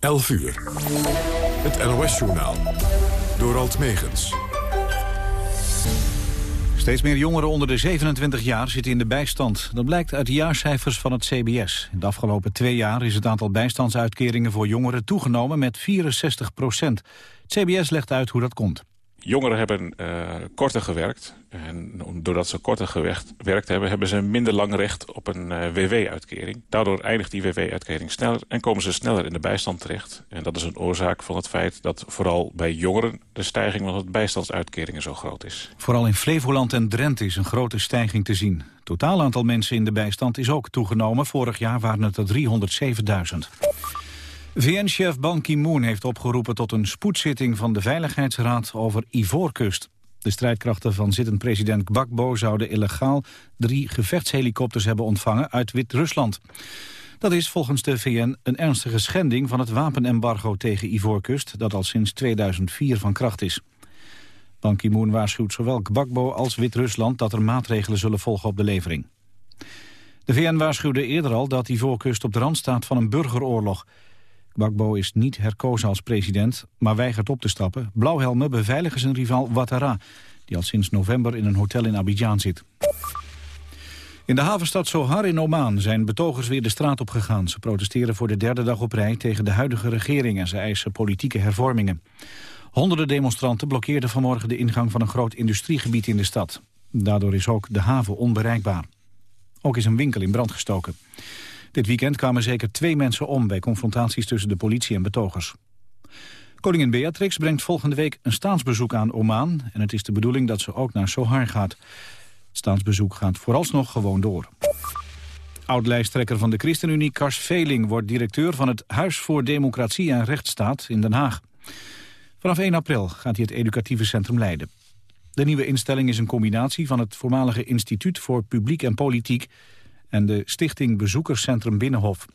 11 uur. Het NOS-journaal. Door Alt Megens. Steeds meer jongeren onder de 27 jaar zitten in de bijstand. Dat blijkt uit de jaarcijfers van het CBS. In de afgelopen twee jaar is het aantal bijstandsuitkeringen voor jongeren toegenomen met 64 procent. Het CBS legt uit hoe dat komt. Jongeren hebben uh, korter gewerkt. En doordat ze korter gewerkt hebben... hebben ze minder lang recht op een uh, WW-uitkering. Daardoor eindigt die WW-uitkering sneller... en komen ze sneller in de bijstand terecht. En dat is een oorzaak van het feit dat vooral bij jongeren... de stijging van het bijstandsuitkeringen zo groot is. Vooral in Flevoland en Drenthe is een grote stijging te zien. Het totaal aantal mensen in de bijstand is ook toegenomen. Vorig jaar waren het er 307.000. VN-chef Ban Ki-moon heeft opgeroepen tot een spoedzitting van de Veiligheidsraad over Ivoorkust. De strijdkrachten van zittend president Gbagbo zouden illegaal drie gevechtshelikopters hebben ontvangen uit Wit-Rusland. Dat is volgens de VN een ernstige schending van het wapenembargo tegen Ivoorkust, dat al sinds 2004 van kracht is. Ban Ki-moon waarschuwt zowel Gbagbo als Wit-Rusland dat er maatregelen zullen volgen op de levering. De VN waarschuwde eerder al dat Ivoorkust op de rand staat van een burgeroorlog. Gbagbo is niet herkozen als president, maar weigert op te stappen. Blauwhelmen beveiligen zijn rivaal Ouattara, die al sinds november in een hotel in Abidjan zit. In de havenstad Sohar in Oman zijn betogers weer de straat op gegaan. Ze protesteren voor de derde dag op rij tegen de huidige regering... en ze eisen politieke hervormingen. Honderden demonstranten blokkeerden vanmorgen de ingang van een groot industriegebied in de stad. Daardoor is ook de haven onbereikbaar. Ook is een winkel in brand gestoken. Dit weekend kwamen zeker twee mensen om bij confrontaties tussen de politie en betogers. Koningin Beatrix brengt volgende week een staatsbezoek aan Oman... en het is de bedoeling dat ze ook naar Sohar gaat. Het staatsbezoek gaat vooralsnog gewoon door. Oud-lijsttrekker van de ChristenUnie, Kars Veling... wordt directeur van het Huis voor Democratie en Rechtsstaat in Den Haag. Vanaf 1 april gaat hij het educatieve centrum leiden. De nieuwe instelling is een combinatie van het voormalige Instituut voor Publiek en Politiek en de stichting Bezoekerscentrum Binnenhof.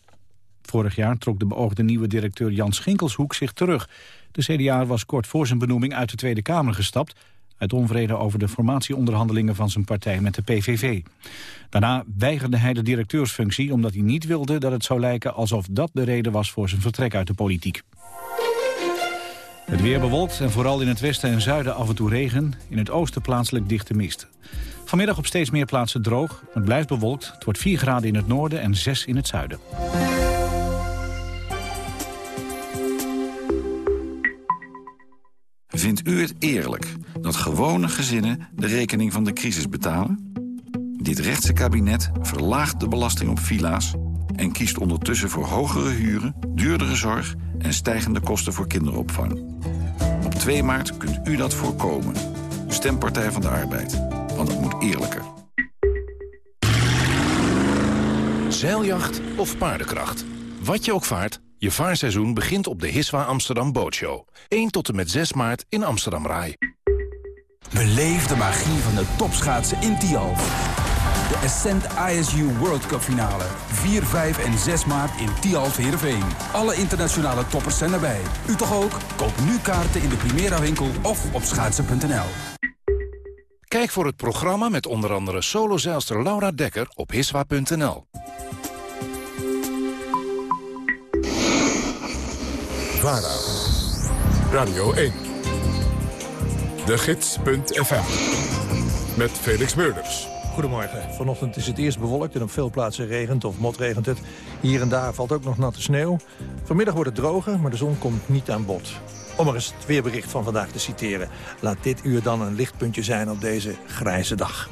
Vorig jaar trok de beoogde nieuwe directeur Jan Schinkelshoek zich terug. De CDA was kort voor zijn benoeming uit de Tweede Kamer gestapt... uit onvrede over de formatieonderhandelingen van zijn partij met de PVV. Daarna weigerde hij de directeursfunctie omdat hij niet wilde dat het zou lijken... alsof dat de reden was voor zijn vertrek uit de politiek. Het weer bewolkt en vooral in het westen en zuiden af en toe regen. In het oosten plaatselijk dichte mist. Vanmiddag op steeds meer plaatsen droog. Het blijft bewolkt. Het wordt 4 graden in het noorden en 6 in het zuiden. Vindt u het eerlijk dat gewone gezinnen de rekening van de crisis betalen? Dit rechtse kabinet verlaagt de belasting op villa's... en kiest ondertussen voor hogere huren, duurdere zorg... en stijgende kosten voor kinderopvang. Op 2 maart kunt u dat voorkomen. Stempartij van de Arbeid want het moet eerlijker. Zeiljacht of paardenkracht. Wat je ook vaart, je vaarseizoen begint op de Hiswa Amsterdam Bootshow. 1 tot en met 6 maart in Amsterdam Rai. Beleef de magie van de topschaatsen in Tialf. De Ascent ISU World Cup finale. 4, 5 en 6 maart in Tialf Heerenveen. Alle internationale toppers zijn erbij. U toch ook? Koop nu kaarten in de Primera winkel of op schaatsen.nl. Kijk voor het programma met onder andere solozeilster Laura Dekker op hiswa.nl. VARA, Radio 1, de gids.fm, met Felix Meurders. Goedemorgen. Vanochtend is het eerst bewolkt en op veel plaatsen regent of motregent het. Hier en daar valt ook nog natte sneeuw. Vanmiddag wordt het droger, maar de zon komt niet aan bod. Om er eens het weerbericht van vandaag te citeren. Laat dit uur dan een lichtpuntje zijn op deze grijze dag.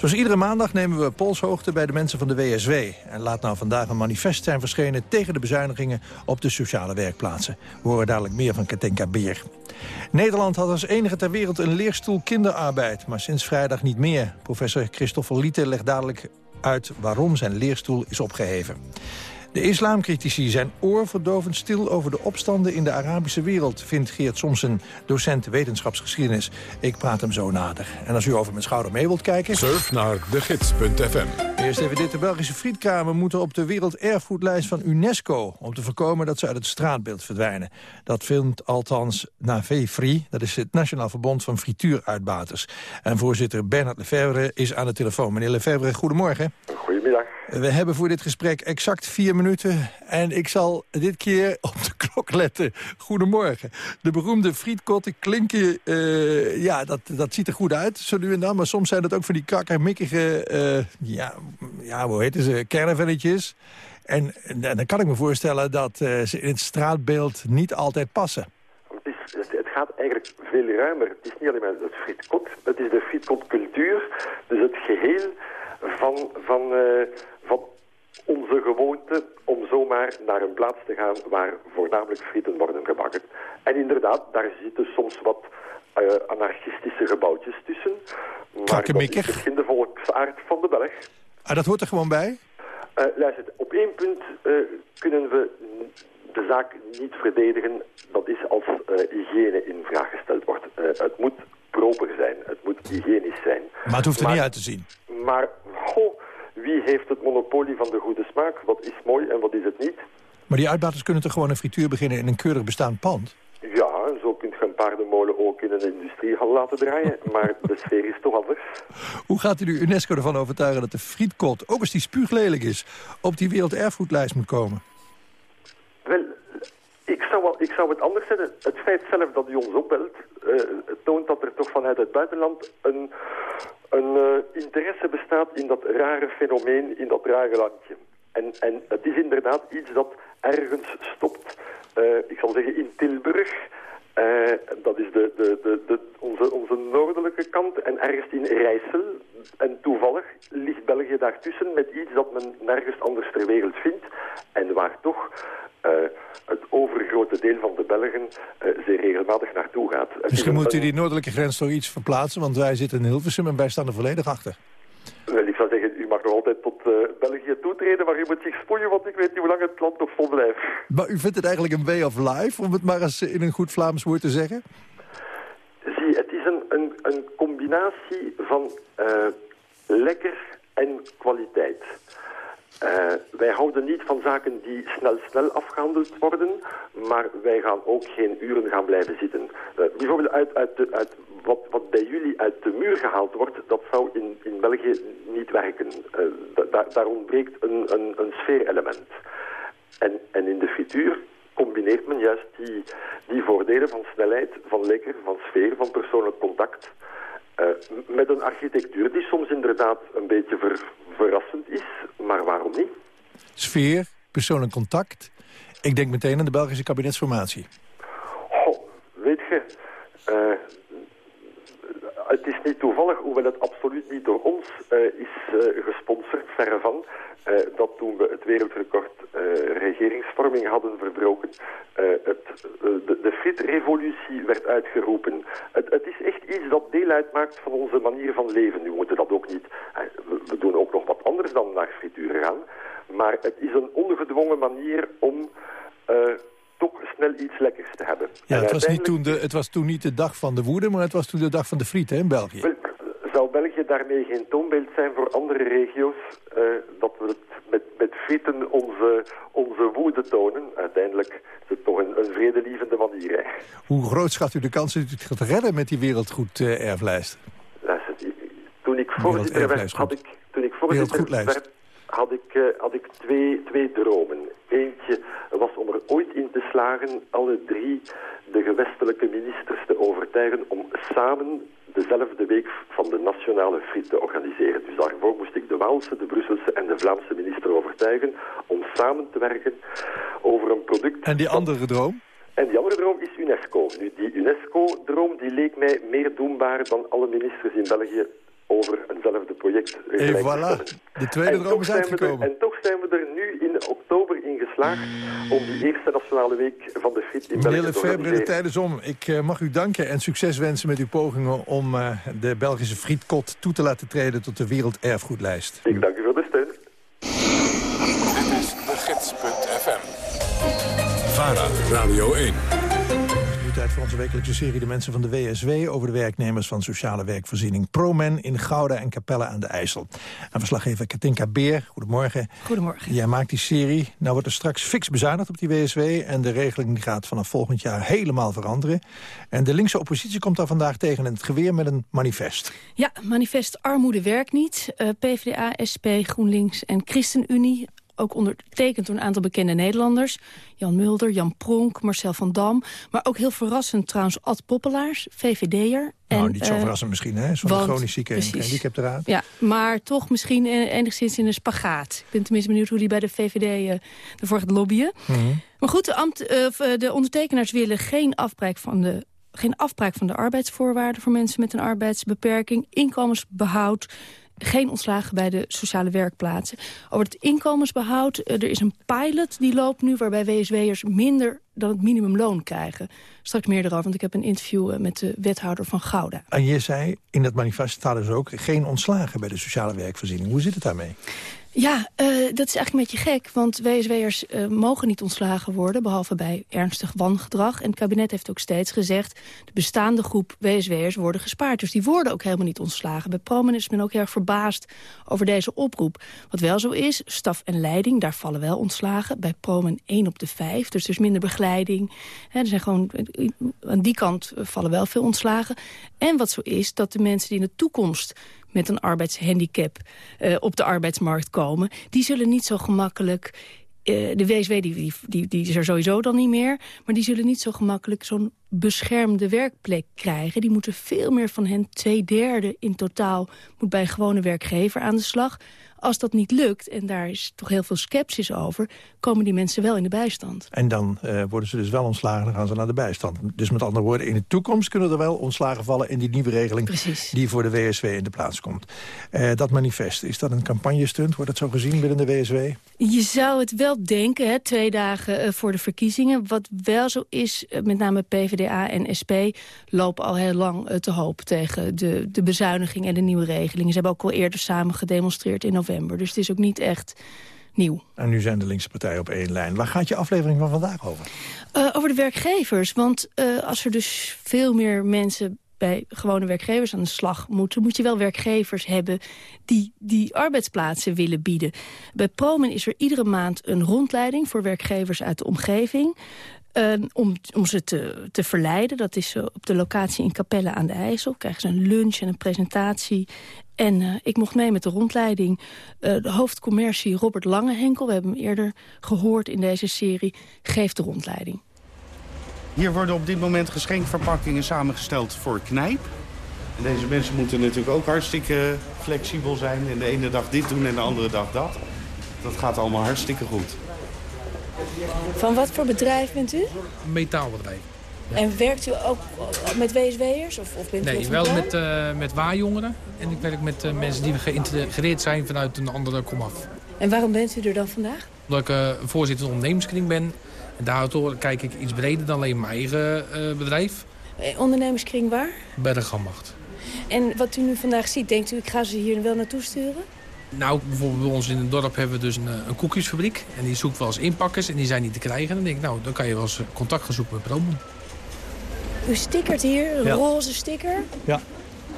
Zoals iedere maandag nemen we polshoogte bij de mensen van de WSW. En laat nou vandaag een manifest zijn verschenen tegen de bezuinigingen op de sociale werkplaatsen. We horen dadelijk meer van Katenka Beer. Nederland had als enige ter wereld een leerstoel kinderarbeid, maar sinds vrijdag niet meer. Professor Christopher Liete legt dadelijk uit waarom zijn leerstoel is opgeheven. De islamcritici zijn oorverdovend stil over de opstanden in de Arabische wereld... vindt Geert Somsen, docent wetenschapsgeschiedenis. Ik praat hem zo nader. En als u over mijn schouder mee wilt kijken... Surf naar degids.fm. Eerst even dit. De Belgische frietkramen moeten op de werelderfgoedlijst van UNESCO... om te voorkomen dat ze uit het straatbeeld verdwijnen. Dat vindt althans NAVE-Free, dat is het Nationaal Verbond van Frituuruitbaters. En voorzitter Bernard Lefebvre is aan de telefoon. Meneer Lefebvre, goedemorgen. Goedemiddag. We hebben voor dit gesprek exact vier minuten. En ik zal dit keer op de klok letten. Goedemorgen. De beroemde frietkotten klinken... Uh, ja, dat, dat ziet er goed uit, zo nu en dan. Maar soms zijn het ook van die kakkermikkige... Uh, ja, ja, hoe heet ze? Kernevelletjes. En, dan kan ik me voorstellen dat uh, ze in het straatbeeld niet altijd passen. Het, is, het, gaat eigenlijk veel ruimer. Het is niet alleen maar het frietkot. Het is de frietkotcultuur. Dus het geheel van... van van onze gewoonte om zomaar naar een plaats te gaan waar voornamelijk frieten worden gebakken. En inderdaad, daar zitten soms wat uh, anarchistische gebouwtjes tussen. Maar dat is misschien de volksaard van de Belg. Ah, dat hoort er gewoon bij? Uh, luister, op één punt uh, kunnen we de zaak niet verdedigen. Dat is als hygiëne in vraag gesteld wordt. het moet proper zijn, het moet hygiënisch zijn. Maar het hoeft er niet uit te zien. Maar, goh, wie heeft het monopolie van de goede smaak? Wat is mooi en wat is het niet? Maar die uitbaters kunnen toch gewoon een frituur beginnen in een keurig bestaand pand? Ja, zo kunt je een paardenmolen ook in een industriehal laten draaien. Maar de sfeer is toch anders. Hoe gaat u de UNESCO ervan overtuigen dat de frietkot, ook als die spuuglelijk is, op die werelderfgoedlijst moet komen? Wel, ik zou, wel, ik zou het anders zeggen. Het feit zelf dat u ons opbelt, uh, toont dat er toch vanuit het buitenland een, een uh, interesse bestaat in dat rare fenomeen, in dat rare landje. En, en het is inderdaad iets dat ergens stopt. Uh, ik zal zeggen in Tilburg. Dat is de, de, de, de, onze, onze noordelijke kant. En ergens in Rijssel. En toevallig ligt België daartussen met iets dat men nergens anders ter wereld vindt. En waar toch uh, het overgrote deel van de Belgen uh, zeer regelmatig naartoe gaat. Misschien moet u die noordelijke grens toch iets verplaatsen, want wij zitten in Hilversum en wij staan er volledig achter. Wel, ik zou zeggen, u mag nog altijd tot uh, België toetreden, maar u moet zich spoeien, want ik weet niet hoe lang het land nog vol blijft. Maar u vindt het eigenlijk een way of life, om het maar eens in een goed Vlaams woord te zeggen? Zie, het is een, een, een combinatie van lekker en kwaliteit. Uh, wij houden niet van zaken die snel, snel afgehandeld worden, maar wij gaan ook geen uren gaan blijven zitten. Uh, bijvoorbeeld uit, uit, uit wat, wat, bij jullie uit de muur gehaald wordt, dat zou in, in België niet werken. Uh, da, daar ontbreekt een, een, een sfeerelement. En, en in de frituur combineert men juist die, die voordelen van snelheid, van lekker, van sfeer, van persoonlijk contact... Uh, met een architectuur die soms inderdaad een beetje ver, verrassend is, maar waarom niet? Sfeer, persoonlijk contact. Ik denk meteen aan de Belgische kabinetsformatie. Oh, weet je, uh, het is niet toevallig, hoewel het absoluut niet door ons uh, is uh, gesponsord, verre van, dat toen we het wereldrecord regeringsvorming hadden verbroken, het, de, de fit-revolutie werd uitgeroepen. Het, het, is echt iets dat deel uitmaakt van onze manier van leven. Nu moeten dat ook niet, we, we doen ook nog wat anders dan naar frituur gaan, maar het is een ongedwongen manier om toch snel iets lekkers te hebben. Ja, het was, niet toen de, het was toen niet de dag van de woede, maar het was toen de dag van de friet hè, in België. Wel, zou België daarmee geen toonbeeld zijn voor andere regio's... Uh, dat we het met, met frieten onze, onze woede tonen? Uiteindelijk is het toch een, een vredelievende manier. Hè. Hoe groot schat u de kans dat u het gaat redden met die wereldgoed-erflijst? Uh, toen ik voorzitter werd, had ik, toen ik voorzitter werd, had ik, uh, had ik twee, twee dromen. Eentje was om er ooit in te slagen alle drie de gewestelijke ministers te overtuigen om samen dezelfde week van de nationale friet te organiseren. Dus daarvoor moest ik de Waalse, de Brusselse en de Vlaamse minister overtuigen om samen te werken over een product... En die andere droom? En die andere droom is UNESCO. Nu, die UNESCO-droom die leek mij meer doenbaar dan alle ministers in België over eenzelfde project. En voilà, de tweede en droom is uitgekomen. en toch zijn we er nu in oktober in geslaagd om die eerste nationale week van de FIT in België te organiseren. de tijden om. Ik uh, mag u danken en succes wensen met uw pogingen om uh, de Belgische frietkot toe te laten treden tot de werelderfgoedlijst. Ik dank u voor de steun. Dit is de gids.fm. VARA, Radio 1 Tijd voor onze wekelijkse serie De Mensen van de WSW... over de werknemers van sociale werkvoorziening ProMen... in Gouda en Capelle aan de IJssel. En verslaggever Katinka Beer, goedemorgen. Goedemorgen. Jij maakt die serie. Nou wordt er straks fix bezuinigd op die WSW... en de regeling gaat vanaf volgend jaar helemaal veranderen. En de linkse oppositie komt daar vandaag tegen in het geweer met een manifest. Ja, manifest Armoede werkt niet. Uh, PvdA, SP, GroenLinks en ChristenUnie ook ondertekend door een aantal bekende Nederlanders. Jan Mulder, Jan Pronk, Marcel van Dam. Maar ook heel verrassend trouwens Ad Poppelaars, VVD'er. Nou, niet zo uh, verrassend misschien, hè? Zo'n chronisch zieke gehandicaptenraad. Ja, maar toch misschien enigszins in een spagaat. Ik ben tenminste benieuwd hoe die bij de VVD uh, ervoor gaat lobbyen. Mm -hmm. Maar goed, de, ambt, de ondertekenaars willen geen afbraak van de geen afbraak van de arbeidsvoorwaarden voor mensen met een arbeidsbeperking, inkomensbehoud, geen ontslagen bij de sociale werkplaatsen. Over het inkomensbehoud, er is een pilot die loopt nu... waarbij WSW'ers minder dan het minimumloon krijgen. Straks meer erover, want ik heb een interview met de wethouder van Gouda. En je zei, in dat manifest staat dus ook... geen ontslagen bij de sociale werkvoorziening. Hoe zit het daarmee? Ja, uh, dat is eigenlijk een beetje gek, want WSW'ers uh, mogen niet ontslagen worden... behalve bij ernstig wangedrag. En het kabinet heeft ook steeds gezegd... de bestaande groep WSW'ers worden gespaard. Dus die worden ook helemaal niet ontslagen. Bij Promen is men ook heel erg verbaasd over deze oproep. Wat wel zo is, staf en leiding, daar vallen wel ontslagen. Bij Promen 1 op de 5, dus er is minder begeleiding. Er zijn gewoon, aan die kant vallen wel veel ontslagen. En wat zo is, dat de mensen die in de toekomst met een arbeidshandicap uh, op de arbeidsmarkt komen... die zullen niet zo gemakkelijk... Uh, de WSW die, die, die, die is er sowieso dan niet meer... maar die zullen niet zo gemakkelijk zo'n beschermde werkplek krijgen. Die moeten veel meer van hen, twee derde in totaal... moet bij een gewone werkgever aan de slag... Als dat niet lukt, en daar is toch heel veel sceptisch over... komen die mensen wel in de bijstand. En dan uh, worden ze dus wel ontslagen en gaan ze naar de bijstand. Dus met andere woorden, in de toekomst kunnen er wel ontslagen vallen... in die nieuwe regeling Precies. die voor de WSW in de plaats komt. Uh, dat manifest, is dat een campagnestunt? Wordt dat zo gezien binnen de WSW? Je zou het wel denken, hè, twee dagen uh, voor de verkiezingen. Wat wel zo is, met name PvdA en SP... lopen al heel lang te hoop tegen de, de bezuiniging en de nieuwe regelingen. Ze hebben ook al eerder samen gedemonstreerd in november. Dus het is ook niet echt nieuw. En nu zijn de linkse partijen op één lijn. Waar gaat je aflevering van vandaag over? Uh, over de werkgevers. Want uh, als er dus veel meer mensen bij gewone werkgevers aan de slag moeten... moet je wel werkgevers hebben die die arbeidsplaatsen willen bieden. Bij Promen is er iedere maand een rondleiding voor werkgevers uit de omgeving. Om, om ze te, te verleiden. Dat is uh, op de locatie in Capelle aan de IJssel. Krijgen ze een lunch en een presentatie. En uh, ik mocht mee met de rondleiding. de hoofdcommercie Robert Langehenkel, we hebben hem eerder gehoord in deze serie, geeft de rondleiding. Hier worden op dit moment geschenkverpakkingen samengesteld voor knijp. En deze mensen moeten natuurlijk ook hartstikke flexibel zijn. En de ene dag dit doen en de andere dag dat. Dat gaat allemaal hartstikke goed. Van wat voor bedrijf bent u? Een metaalbedrijf. Ja. En werkt u ook met WSW'ers? Of, of bent nee, u wel met, uh, met waarjongeren. En ik werk met uh, mensen die geïntegreerd zijn vanuit een andere komaf. En waarom bent u er dan vandaag? Omdat ik uh, voorzitter van de ondernemerskring ben. En daardoor kijk ik iets breder dan alleen mijn eigen bedrijf. ondernemerskring waar? Bij de Gammacht. En wat u nu vandaag ziet, denkt u ik ga ze hier wel naartoe sturen? Nou, bijvoorbeeld bij ons in het dorp hebben we dus een, een koekjesfabriek. En die zoekt wel eens inpakkers en die zijn niet te krijgen. En dan denk ik, nou, dan kan je wel eens contact gaan zoeken met Promen. U stickert hier, een ja. roze sticker. Ja,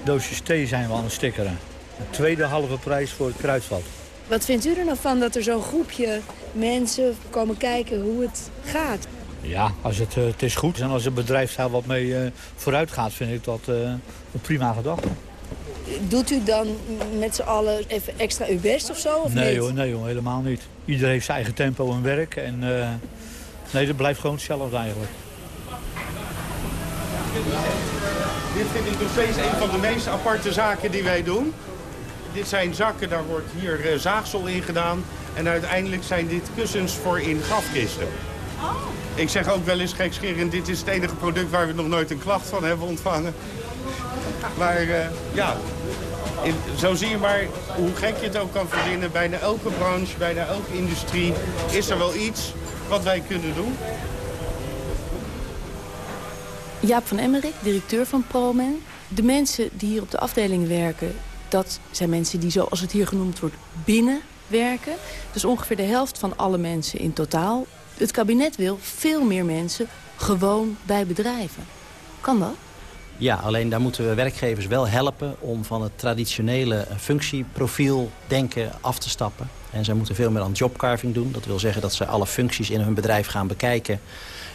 doosjes thee zijn we aan het stickeren. De tweede halve prijs voor het kruidvat. Wat vindt u er nou van dat er zo'n groepje mensen komen kijken hoe het gaat? Ja, als het, uh, het is goed en als het bedrijf daar wat mee vooruit gaat, vind ik dat een prima gedachte. Doet u dan met z'n allen even extra uw best of zo? Of nee, niet? Hoor, nee hoor, helemaal niet. Iedereen heeft zijn eigen tempo en werk. En uh, nee, dat blijft gewoon hetzelfde eigenlijk. Dit vind ik nog steeds een van de meest aparte zaken die wij doen. Dit zijn zakken, daar wordt hier uh, zaagsel in gedaan. En uiteindelijk zijn dit kussens voor in grafkisten. Oh. Ik zeg ook wel eens gekscherend, dit is het enige product waar we nog nooit een klacht van hebben ontvangen. Maar uh, ja, in, zo zie je maar hoe gek je het ook kan verzinnen. Bijna elke branche, bijna elke industrie is er wel iets wat wij kunnen doen. Jaap van Emmerik, directeur van ProMen. De mensen die hier op de afdeling werken... dat zijn mensen die, zoals het hier genoemd wordt, binnen werken. Dus ongeveer de helft van alle mensen in totaal. Het kabinet wil veel meer mensen gewoon bij bedrijven. Kan dat? Ja, alleen daar moeten we werkgevers wel helpen om van het traditionele functieprofiel denken af te stappen. En zij moeten veel meer aan jobcarving doen. Dat wil zeggen dat ze alle functies in hun bedrijf gaan bekijken.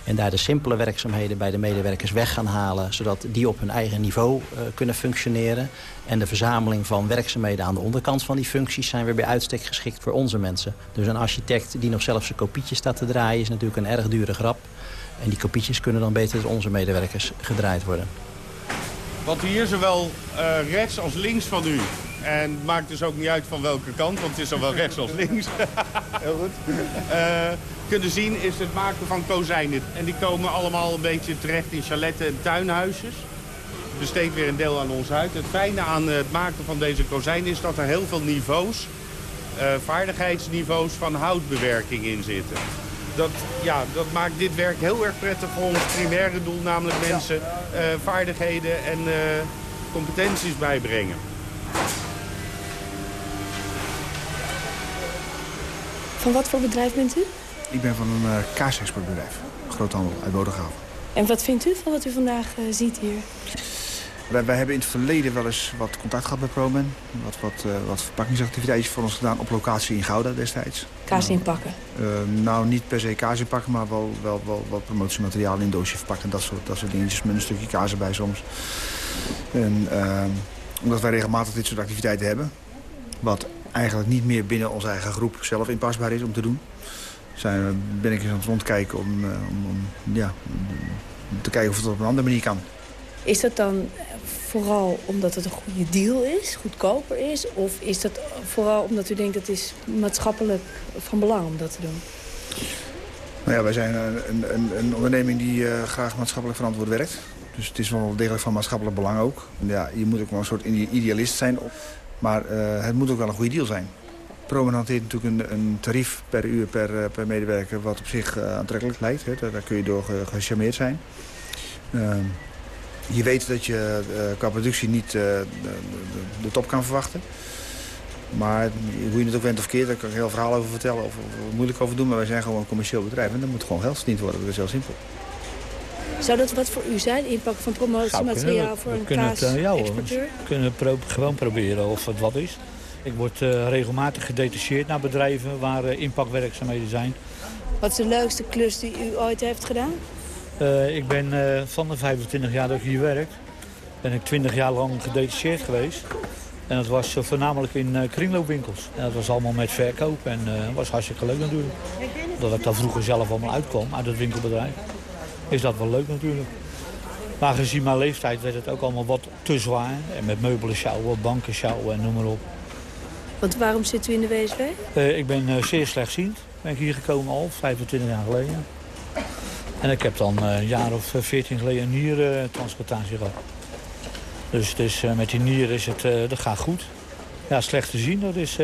En daar de simpele werkzaamheden bij de medewerkers weg gaan halen... zodat die op hun eigen niveau uh, kunnen functioneren. En de verzameling van werkzaamheden aan de onderkant van die functies... zijn weer bij uitstek geschikt voor onze mensen. Dus een architect die nog zelfs zijn kopietjes staat te draaien... is natuurlijk een erg dure grap. En die kopietjes kunnen dan beter door onze medewerkers gedraaid worden. Want hier zowel uh, rechts als links van u. En het maakt dus ook niet uit van welke kant, want het is zowel rechts als links. Heel goed. Uh, kunnen zien is het maken van kozijnen. En die komen allemaal een beetje terecht in chaletten en tuinhuisjes. Besteedt weer een deel aan ons uit. Het fijne aan het maken van deze kozijnen is dat er heel veel niveaus, uh, vaardigheidsniveaus van houtbewerking in zitten. Dat, ja, dat maakt dit werk heel erg prettig voor ons primaire doel, namelijk mensen uh, vaardigheden en uh, competenties bijbrengen. Van wat voor bedrijf bent u? Ik ben van een uh, kaasexportbedrijf, groothandel uit Bodegraven. En wat vindt u van wat u vandaag uh, ziet hier? Wij, wij, hebben in het verleden wel eens wat contact gehad met ProMen. Wat, wat, uh, wat verpakkingsactiviteitjes voor ons gedaan op locatie in Gouda destijds. Kaas inpakken? nou, niet per se kaas inpakken, maar wel, wel, wel wat promotiemateriaal in doosje verpakken. Dat soort, dat soort dingetjes met een stukje kaas erbij soms. En, omdat wij regelmatig dit soort activiteiten hebben. Wat eigenlijk niet meer binnen onze eigen groep zelf inpasbaar is om te doen zijn, ben ik eens aan het rondkijken om, om, om, ja, om te kijken of het op een andere manier kan. Is dat dan vooral omdat het een goede deal is, goedkoper is? Of is dat vooral omdat u denkt dat het is maatschappelijk van belang om dat te doen? Nou ja, wij zijn een, een, een onderneming die uh, graag maatschappelijk verantwoord werkt. Dus het is wel degelijk van maatschappelijk belang ook. Ja, je moet ook wel een soort idealist zijn. Maar uh, het moet ook wel een goede deal zijn. Promen hanteert natuurlijk een, een, tarief per uur per, per medewerker... wat op zich aantrekkelijk lijkt. Hè. Daar, daar, kun je door ge, gecharmeerd zijn. Uh, je weet dat je uh, qua productie niet de, de, de, top kan verwachten. Maar hoe je het ook went of keert, daar kan ik heel verhaal over vertellen... of, of moeilijk over doen, maar wij zijn gewoon een commercieel bedrijf... en dan moet gewoon geld verdiend worden, dat is heel simpel. Zou dat wat voor u zijn, inpakken van promotiemateriaal voor een kaas-exporteur? We kunnen pro gewoon proberen of het wat is. Ik word uh, regelmatig gedetacheerd naar bedrijven waar uh, inpakwerkzaamheden zijn. Wat is de leukste klus die u ooit heeft gedaan? Uh, ik ben van de 25 jaar dat ik hier werk, ben ik 20 jaar lang gedetacheerd geweest. En dat was voornamelijk in kringloopwinkels. En dat was allemaal met verkoop en dat was hartstikke leuk natuurlijk. Dat ik daar vroeger zelf allemaal uitkwam uit het winkelbedrijf, is dat wel leuk natuurlijk. Maar gezien mijn leeftijd werd het ook allemaal wat te zwaar. En met meubelen sjouwen, banken sjouwen en noem maar op. Want waarom zit u in de WSW? Ik ben zeer slechtziend. Ben ik hier gekomen al, 25 jaar geleden. En ik heb dan uh, een jaar of 14 geleden een niertransplantatie gehad. Dus, dus met die nier is het, dat gaat goed. Ja, slecht te zien, dat is,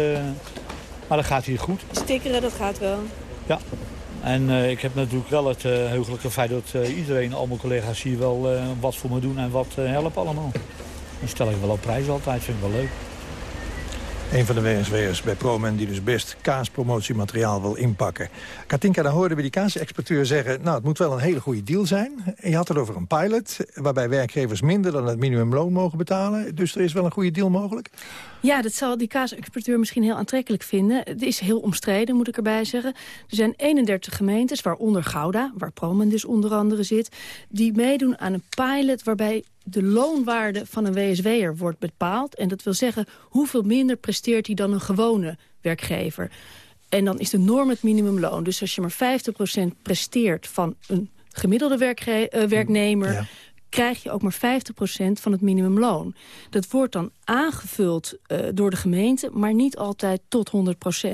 maar dat gaat hier goed. Stikkeren, dat gaat wel. Ja. En ik heb natuurlijk wel het heugelijke feit dat iedereen, al mijn collega's hier wel wat voor me doen en wat helpen allemaal. Dan stel ik wel op prijs altijd, vind ik wel leuk. Een van de WSW'ers bij ProMen die dus best kaaspromotiemateriaal wil inpakken. Katinka, dan hoorden we die kaasexporteur zeggen... nou, het moet wel een hele goede deal zijn. Je had het over een pilot, waarbij werkgevers minder dan het minimumloon mogen betalen. Dus er is wel een goede deal mogelijk? Ja, dat zal die kaasexporteur misschien heel aantrekkelijk vinden. Het is heel omstreden, moet ik erbij zeggen. Er zijn 31 gemeentes, waaronder Gouda, waar ProMen dus onder andere zit... die meedoen aan een pilot waarbij de loonwaarde van een WSW'er wordt bepaald. En dat wil zeggen, hoeveel minder presteert hij dan een gewone werkgever. En dan is de norm het minimumloon. Dus als je maar 50% presteert van een gemiddelde uh, werknemer... krijg je ook maar 50% van het minimumloon. Dat wordt dan aangevuld uh, door de gemeente, maar niet altijd tot 100%.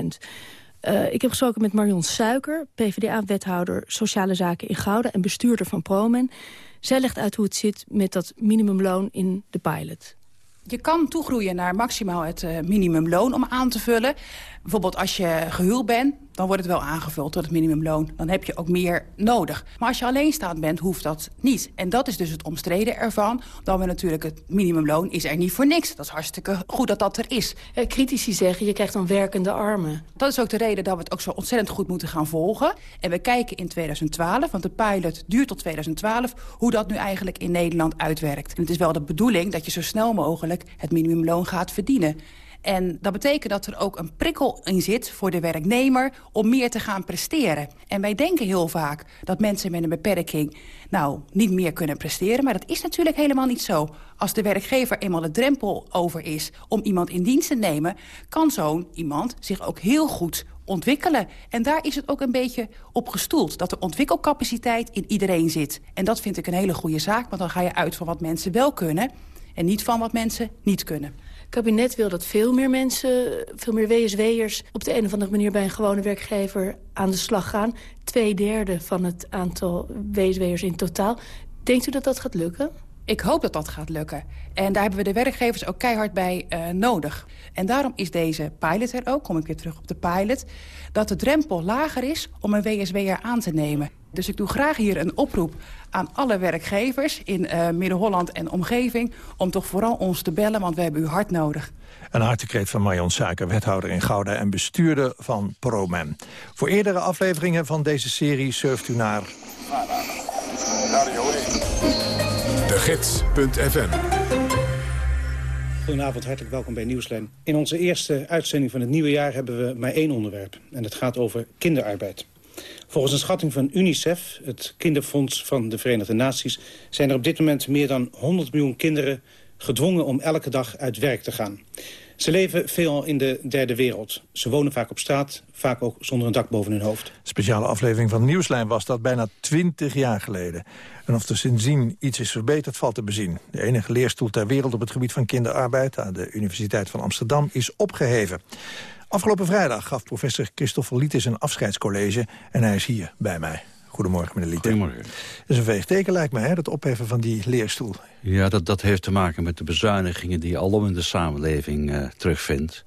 Uh, ik heb gesproken met Marion Suiker, PvdA-wethouder Sociale Zaken in Gouda... en bestuurder van Promen. Zij legt uit hoe het zit met dat minimumloon in de pilot. Je kan toegroeien naar maximaal het uh, minimumloon om aan te vullen. Bijvoorbeeld als je gehuwd bent, dan wordt het wel aangevuld tot het minimumloon. Dan heb je ook meer nodig. Maar als je alleenstaand bent, hoeft dat niet. En dat is dus het omstreden ervan. Dan we natuurlijk het minimumloon is er niet voor niks. Dat is hartstikke goed dat dat er is. Eh, critici zeggen, je krijgt dan werkende armen. Dat is ook de reden dat we het ook zo ontzettend goed moeten gaan volgen. En we kijken in 2012, want de pilot duurt tot 2012... hoe dat nu eigenlijk in Nederland uitwerkt. En het is wel de bedoeling dat je zo snel mogelijk het minimumloon gaat verdienen. En dat betekent dat er ook een prikkel in zit voor de werknemer om meer te gaan presteren. En wij denken heel vaak dat mensen met een beperking nou niet meer kunnen presteren. Maar dat is natuurlijk helemaal niet zo. Als de werkgever eenmaal de drempel over is om iemand in dienst te nemen... kan zo'n iemand zich ook heel goed ontwikkelen. En daar is het ook een beetje op gestoeld. Dat er ontwikkelcapaciteit in iedereen zit. En dat vind ik een hele goede zaak. Want dan ga je uit van wat mensen wel kunnen... en niet van wat mensen niet kunnen. Kabinet wil dat veel meer mensen, veel meer WSW'ers... op de een of andere manier bij een gewone werkgever aan de slag gaan. Twee derde van het aantal WSW'ers in totaal. Denkt u dat dat gaat lukken? Ik hoop dat dat gaat lukken. En daar hebben we de werkgevers ook keihard bij uh, nodig. En daarom is deze pilot er ook, kom ik weer terug op de pilot... dat de drempel lager is om een WSW'er aan te nemen. Dus ik doe graag hier een oproep aan alle werkgevers in uh, Midden-Holland en omgeving... om toch vooral ons te bellen, want we hebben u hard nodig. Een hartekreet van Marion Suiker, wethouder in Gouda en bestuurder van ProMen. Voor eerdere afleveringen van deze serie surft u naar... De Gids.fm Goedenavond, hartelijk welkom bij Nieuwslijn. In onze eerste uitzending van het nieuwe jaar hebben we maar één onderwerp. En het gaat over kinderarbeid. Volgens een schatting van UNICEF, het kinderfonds van de Verenigde Naties... zijn er op dit moment meer dan 100 miljoen kinderen gedwongen om elke dag uit werk te gaan. Ze leven veelal in de derde wereld. Ze wonen vaak op straat, vaak ook zonder een dak boven hun hoofd. Speciale aflevering van Nieuwslijn was dat bijna 20 jaar geleden. En of er sindsdien iets is verbeterd, valt te bezien. De enige leerstoel ter wereld op het gebied van kinderarbeid... aan de Universiteit van Amsterdam is opgeheven. Afgelopen vrijdag gaf professor Christoffel Lietis een afscheidscollege... en hij is hier bij mij. Goedemorgen, meneer Lietis. Goedemorgen. Dat is een veeg teken, lijkt mij, hè, dat opheffen van die leerstoel. Ja, dat, dat heeft te maken met de bezuinigingen die je alom in de samenleving uh, terugvindt.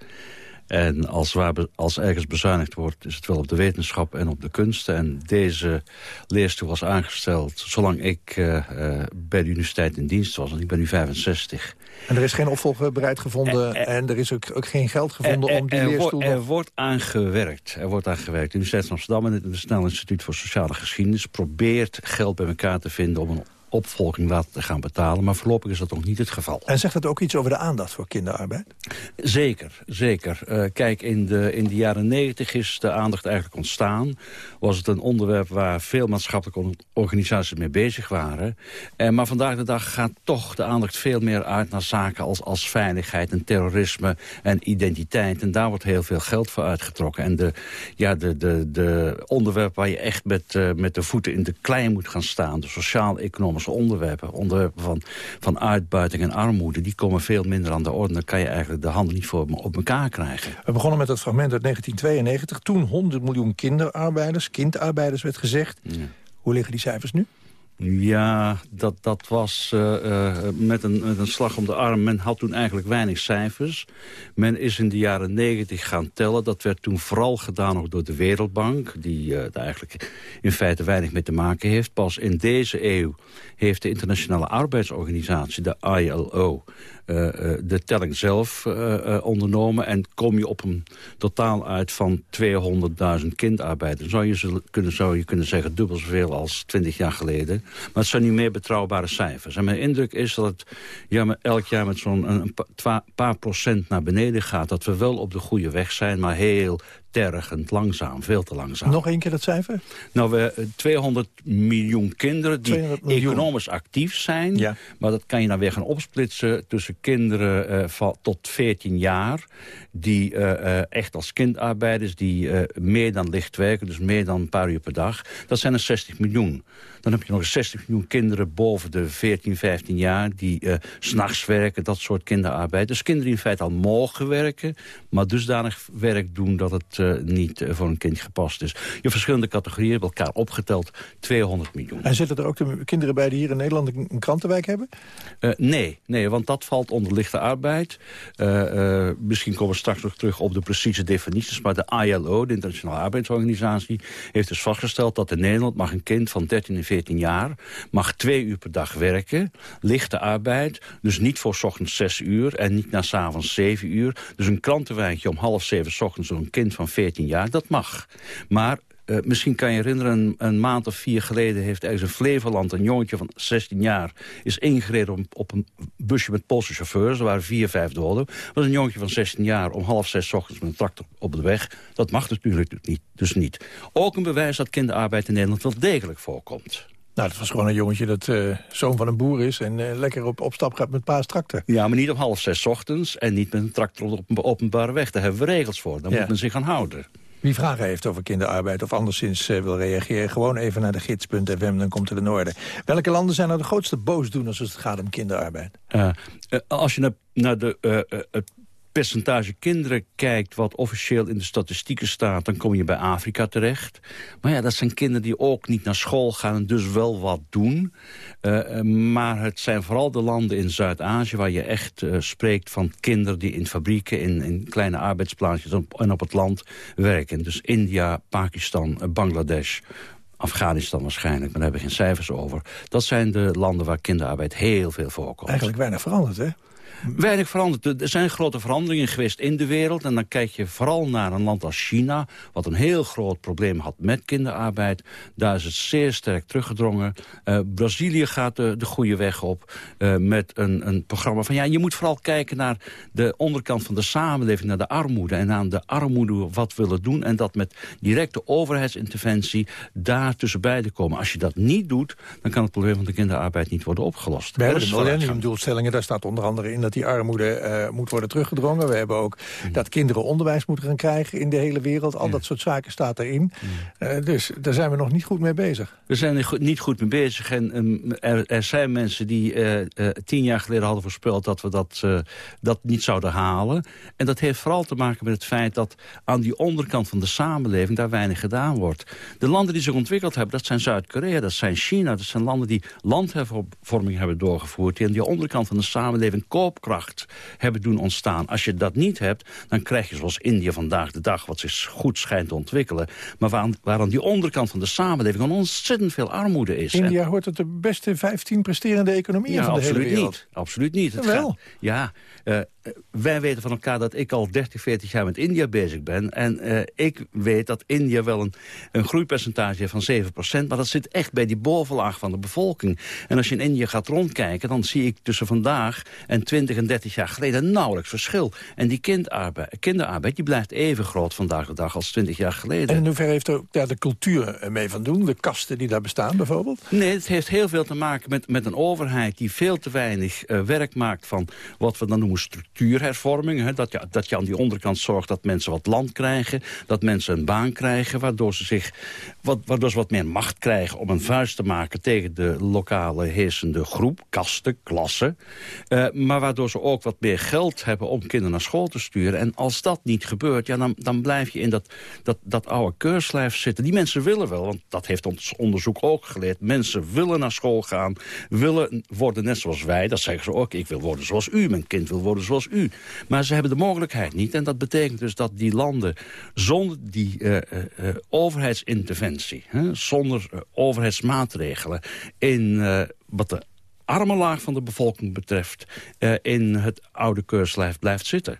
En als, waar, als ergens bezuinigd wordt, is het wel op de wetenschap en op de kunsten. En deze leerstoel was aangesteld zolang ik uh, uh, bij de universiteit in dienst was. Want ik ben nu 65. En er is geen opvolger bereid gevonden Eh, en er is ook, ook geen geld gevonden om die er, leerstoel... wordt, er wordt aan gewerkt. Er wordt aan gewerkt. De Universiteit van Amsterdam en het Nationaal Instituut voor Sociale Geschiedenis... probeert geld bij elkaar te vinden om een opvolging laten te gaan betalen. Maar voorlopig is dat nog niet het geval. En zegt dat ook iets over de aandacht voor kinderarbeid? Zeker, zeker. Uh, kijk, in de, in de jaren negentig is de aandacht eigenlijk ontstaan. Was het een onderwerp waar veel maatschappelijke organisaties mee bezig waren. Uh, maar vandaag de dag gaat toch de aandacht veel meer uit naar zaken als, als veiligheid en terrorisme en identiteit. En daar wordt heel veel geld voor uitgetrokken. En de, ja, de, de, de onderwerpen waar je echt met, uh, met de voeten in de klei moet gaan staan. De sociaal-economische onderwerpen. Onderwerpen van, van uitbuiting en armoede. Die komen veel minder aan de orde. Dan kan je eigenlijk de handen niet voor op elkaar krijgen. We begonnen met het fragment uit 1992. Toen 100 miljoen kinderarbeiders, kindarbeiders werd gezegd. Ja. Hoe liggen die cijfers nu? Ja, dat, dat was uh, uh, met, een, met een slag om de arm. Men had toen eigenlijk weinig cijfers. Men is in de jaren negentig gaan tellen. Dat werd toen vooral gedaan nog door de Wereldbank... die uh, daar eigenlijk in feite weinig mee te maken heeft. Pas in deze eeuw heeft de Internationale Arbeidsorganisatie, de ILO... Uh, uh, de telling zelf uh, ondernomen. En kom je op een totaal uit van 200.000 kindarbeiders. Zou je, kunnen, zou je kunnen zeggen dubbel zoveel als 20 jaar geleden. Maar het zijn nu meer betrouwbare cijfers. En mijn indruk is dat het elk jaar met zo'n paar procent naar beneden gaat. Dat we wel op de goede weg zijn, maar heel tergend langzaam, veel te langzaam. Nog één keer dat cijfer? Nou, we 200 miljoen kinderen die miljoen. economisch actief zijn. Ja. Maar dat kan je dan weer gaan opsplitsen tussen kinderen uh, tot 14 jaar... die uh, echt als kindarbeiders, die meer dan licht werken... dus meer dan een paar uur per dag. Dat zijn er 60 miljoen. Dan heb je nog eens 60 miljoen kinderen boven de 14, 15 jaar... die uh, s'nachts werken, dat soort kinderarbeid. Dus kinderen die in feite al mogen werken... maar dusdanig werk doen dat het uh, niet uh, voor een kind gepast is. Je hebt verschillende categorieën, bij elkaar opgeteld 200 miljoen. En zitten er ook de kinderen bij die hier in Nederland een krantenwijk hebben? Nee, nee, want dat valt onder lichte arbeid. misschien komen straks nog terug op de precieze definities... maar de ILO, de Internationale Arbeidsorganisatie... heeft dus vastgesteld dat in Nederland mag een kind van 13 en 14 jaar... mag twee uur per dag werken, lichte arbeid... dus niet voor ochtends 6 uur en niet na s'avonds 7 uur. Dus een krantenwijkje om half zeven ochtends een kind van 14 jaar, dat mag. Maar uh, misschien kan je herinneren, een, maand of vier geleden... heeft ergens in Flevoland een jongetje van 16 jaar... is ingereden op, op een busje met Poolse chauffeurs. Er waren vier, vijf doden. Dat was een jongetje van 16 jaar om half zes ochtends met een tractor op de weg. Dat mag natuurlijk niet, dus niet. Ook een bewijs dat kinderarbeid in Nederland wel degelijk voorkomt. Nou, dat was gewoon een jongetje dat uh, zoon van een boer is... en uh, lekker op, op stap gaat met paas tractor. Ja, maar niet om half zes ochtends en niet met een tractor op een openbare weg. Daar hebben we regels voor. Daar ja. moet men zich aan houden. Wie vragen heeft over kinderarbeid of anderszins uh, wil reageren... gewoon even naar de gids.fm, dan komt er in orde. Welke landen zijn nou de grootste boosdoeners als het gaat om kinderarbeid? als je naar, naar de, percentage kinderen kijkt wat officieel in de statistieken staat... dan kom je bij Afrika terecht. Maar ja, dat zijn kinderen die ook niet naar school gaan en dus wel wat doen. Uh, maar het zijn vooral de landen in Zuid-Azië... waar je echt uh, spreekt van kinderen die in fabrieken... in, in kleine arbeidsplaatsjes en op het land werken. Dus India, Pakistan, Bangladesh... Afghanistan waarschijnlijk, maar daar hebben we geen cijfers over. Dat zijn de landen waar kinderarbeid heel veel voorkomt. Eigenlijk weinig veranderd, hè? Weinig veranderd. Er zijn grote veranderingen geweest in de wereld. En dan kijk je vooral naar een land als China... wat een heel groot probleem had met kinderarbeid. Daar is het zeer sterk teruggedrongen. Uh, Brazilië gaat de, de, goede weg op uh, met een, een programma van... ja, je moet vooral kijken naar de onderkant van de samenleving... naar de armoede en aan de armoede wat willen doen... en dat met directe overheidsinterventie daar tussen beide komen. Als je dat niet doet, dan kan het probleem van de kinderarbeid niet worden opgelost. Hebben de millenniumdoelstellingen, daar staat onder andere in... dat die armoede uh, moet worden teruggedrongen. We hebben ook mm. dat kinderen onderwijs moeten gaan krijgen in de hele wereld. Al dat soort zaken staat erin. Mm. Uh, dus daar zijn we nog niet goed mee bezig. We zijn er niet goed mee bezig. En um, er, er, zijn mensen die uh, tien jaar geleden hadden voorspeld... dat we dat, dat niet zouden halen. En dat heeft vooral te maken met het feit dat aan die onderkant van de samenleving... daar weinig gedaan wordt. De landen die zich ontwikkeld hebben, dat zijn Zuid-Korea, dat zijn China. Dat zijn landen die landhervorming hebben doorgevoerd... die aan die onderkant van de samenleving koop koopkracht hebben doen ontstaan. Als je dat niet hebt, dan krijg je zoals India vandaag de dag... wat zich goed schijnt te ontwikkelen... maar waar, waar aan die onderkant van de samenleving... ontzettend veel armoede is. India hoort het de beste 15 presterende economieën ja, van de hele wereld. Niet, absoluut niet. Het wel. Gaat, ja, uh, wij weten van elkaar dat ik al 30, 40 jaar met India bezig ben. En uh, ik weet dat India wel een, een groeipercentage heeft van 7%. Maar dat zit echt bij die bovenlaag van de bevolking. En als je in India gaat rondkijken, dan zie ik tussen vandaag en 20 en 30 jaar geleden nauwelijks verschil. En die kinderarbeid, kinderarbeid die blijft even groot vandaag de dag als 20 jaar geleden. En in hoeverre heeft ook daar de cultuur mee van doen? De kasten die daar bestaan bijvoorbeeld? Nee, het heeft heel veel te maken met, met een overheid die veel te weinig uh, werk maakt van wat we dan noemen structuurhervorming. Hè? Dat, je, dat je aan die onderkant zorgt dat mensen wat land krijgen, dat mensen een baan krijgen, waardoor ze, zich, wat, waardoor ze wat meer macht krijgen om een vuist te maken tegen de lokale heersende groep, kasten, klassen. Uh, maar waardoor ze ook wat meer geld hebben om kinderen naar school te sturen. En als dat niet gebeurt, ja, dan, dan blijf je in dat, dat, dat oude keurslijf zitten. Die mensen willen wel, want dat heeft ons onderzoek ook geleerd. Mensen willen naar school gaan, willen worden net zoals wij. Dat zeggen ze ook, ik wil worden zoals u, mijn kind wil worden zoals u. Maar ze hebben de mogelijkheid niet. En dat betekent dus dat die landen zonder die uh, uh, overheidsinterventie... Hè, zonder overheidsmaatregelen in wat de arme laag van de bevolking betreft... In het oude keurslijf blijft zitten.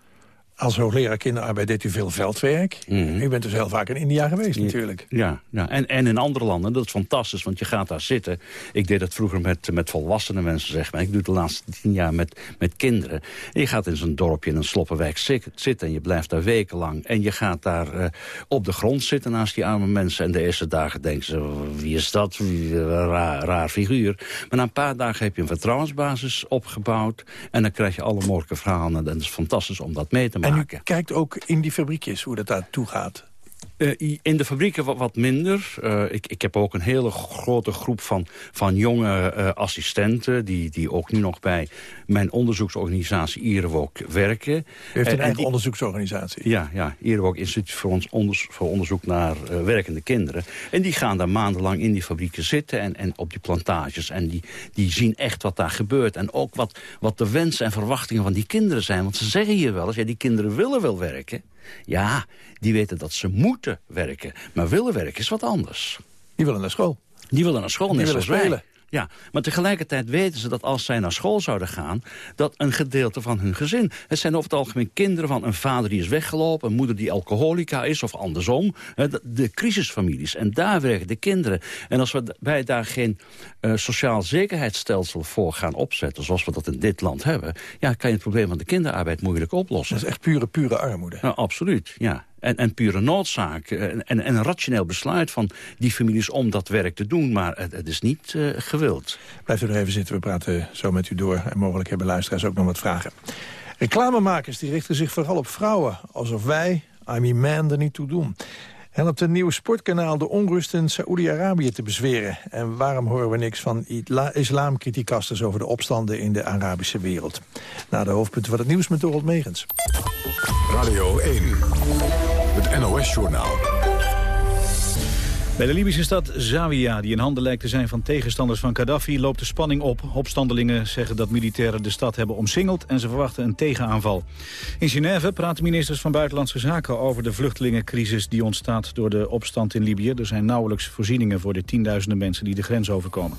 Als hoogleraar kinderarbeid deed u veel veldwerk. Mm U bent dus heel vaak in India geweest natuurlijk. Ja, ja. En, en in andere landen. Dat is fantastisch, want je gaat daar zitten. Ik deed het vroeger met, met volwassene mensen, zeg maar. Ik doe het de laatste tien jaar met, met kinderen. En je gaat in zo'n dorpje in een sloppenwijk zitten... en je blijft daar wekenlang. En je gaat daar uh, op de grond zitten naast die arme mensen. En de eerste dagen denken ze, wie is dat? Wie, raar, raar figuur. Maar na een paar dagen heb je een vertrouwensbasis opgebouwd. En dan krijg je alle mogelijke verhalen. En dat is fantastisch om dat mee te maken. En u kijkt ook in die fabriekjes hoe dat daar toe gaat? Uh, in de fabrieken wat, wat minder. Uh, ik, ik heb ook een hele grote groep van, van jonge uh, assistenten... Die, die ook nu nog bij mijn onderzoeksorganisatie IREWOK werken. U heeft een eigen die, onderzoeksorganisatie? Ja, ja Instituut voor, ons onders, voor onderzoek naar werkende kinderen. En die gaan daar maandenlang in die fabrieken zitten en, en op die plantages. En die, die zien echt wat daar gebeurt. En ook wat, wat de wensen en verwachtingen van die kinderen zijn. Want ze zeggen hier wel eens, ja, die kinderen willen wel werken... Ja, die weten dat ze moeten werken. Maar willen werken is wat anders. Die willen naar school. Die willen naar school, die net willen zoals. Wij. Ja, maar tegelijkertijd weten ze dat als zij naar school zouden gaan... dat een gedeelte van hun gezin... het zijn over het algemeen kinderen van een vader die is weggelopen... een moeder die alcoholica is of andersom. De crisisfamilies. En daar werken de kinderen. En als we, wij daar geen uh, sociaal zekerheidsstelsel voor gaan opzetten... zoals we dat in dit land hebben... ja, kan je het probleem van de kinderarbeid moeilijk oplossen. Dat is echt pure, pure armoede. Nou, absoluut, ja en, en pure noodzaak. En, en, een rationeel besluit van die families om dat werk te doen. Maar het, het is niet uh, gewild. Blijft u er even zitten, we praten zo met u door. En mogelijk hebben luisteraars ook nog wat vragen. Reclamemakers die richten zich vooral op vrouwen. Alsof wij, I mean man, er niet toe doen helpt een nieuw sportkanaal de onrust in Saoedi-Arabië te bezweren. En waarom horen we niks van islamcriticasters over de opstanden in de Arabische wereld? Na de hoofdpunten van het nieuws met Dorot Megens. Radio 1, NOS-journaal. Bij de Libische stad Zawiya, die in handen lijkt te zijn van tegenstanders van Gaddafi, loopt de spanning op. Opstandelingen zeggen dat militairen de stad hebben omsingeld en ze verwachten een tegenaanval. In Genève praten ministers van Buitenlandse Zaken over de vluchtelingencrisis die ontstaat door de opstand in Libië. Er zijn nauwelijks voorzieningen voor de tienduizenden mensen die de grens overkomen.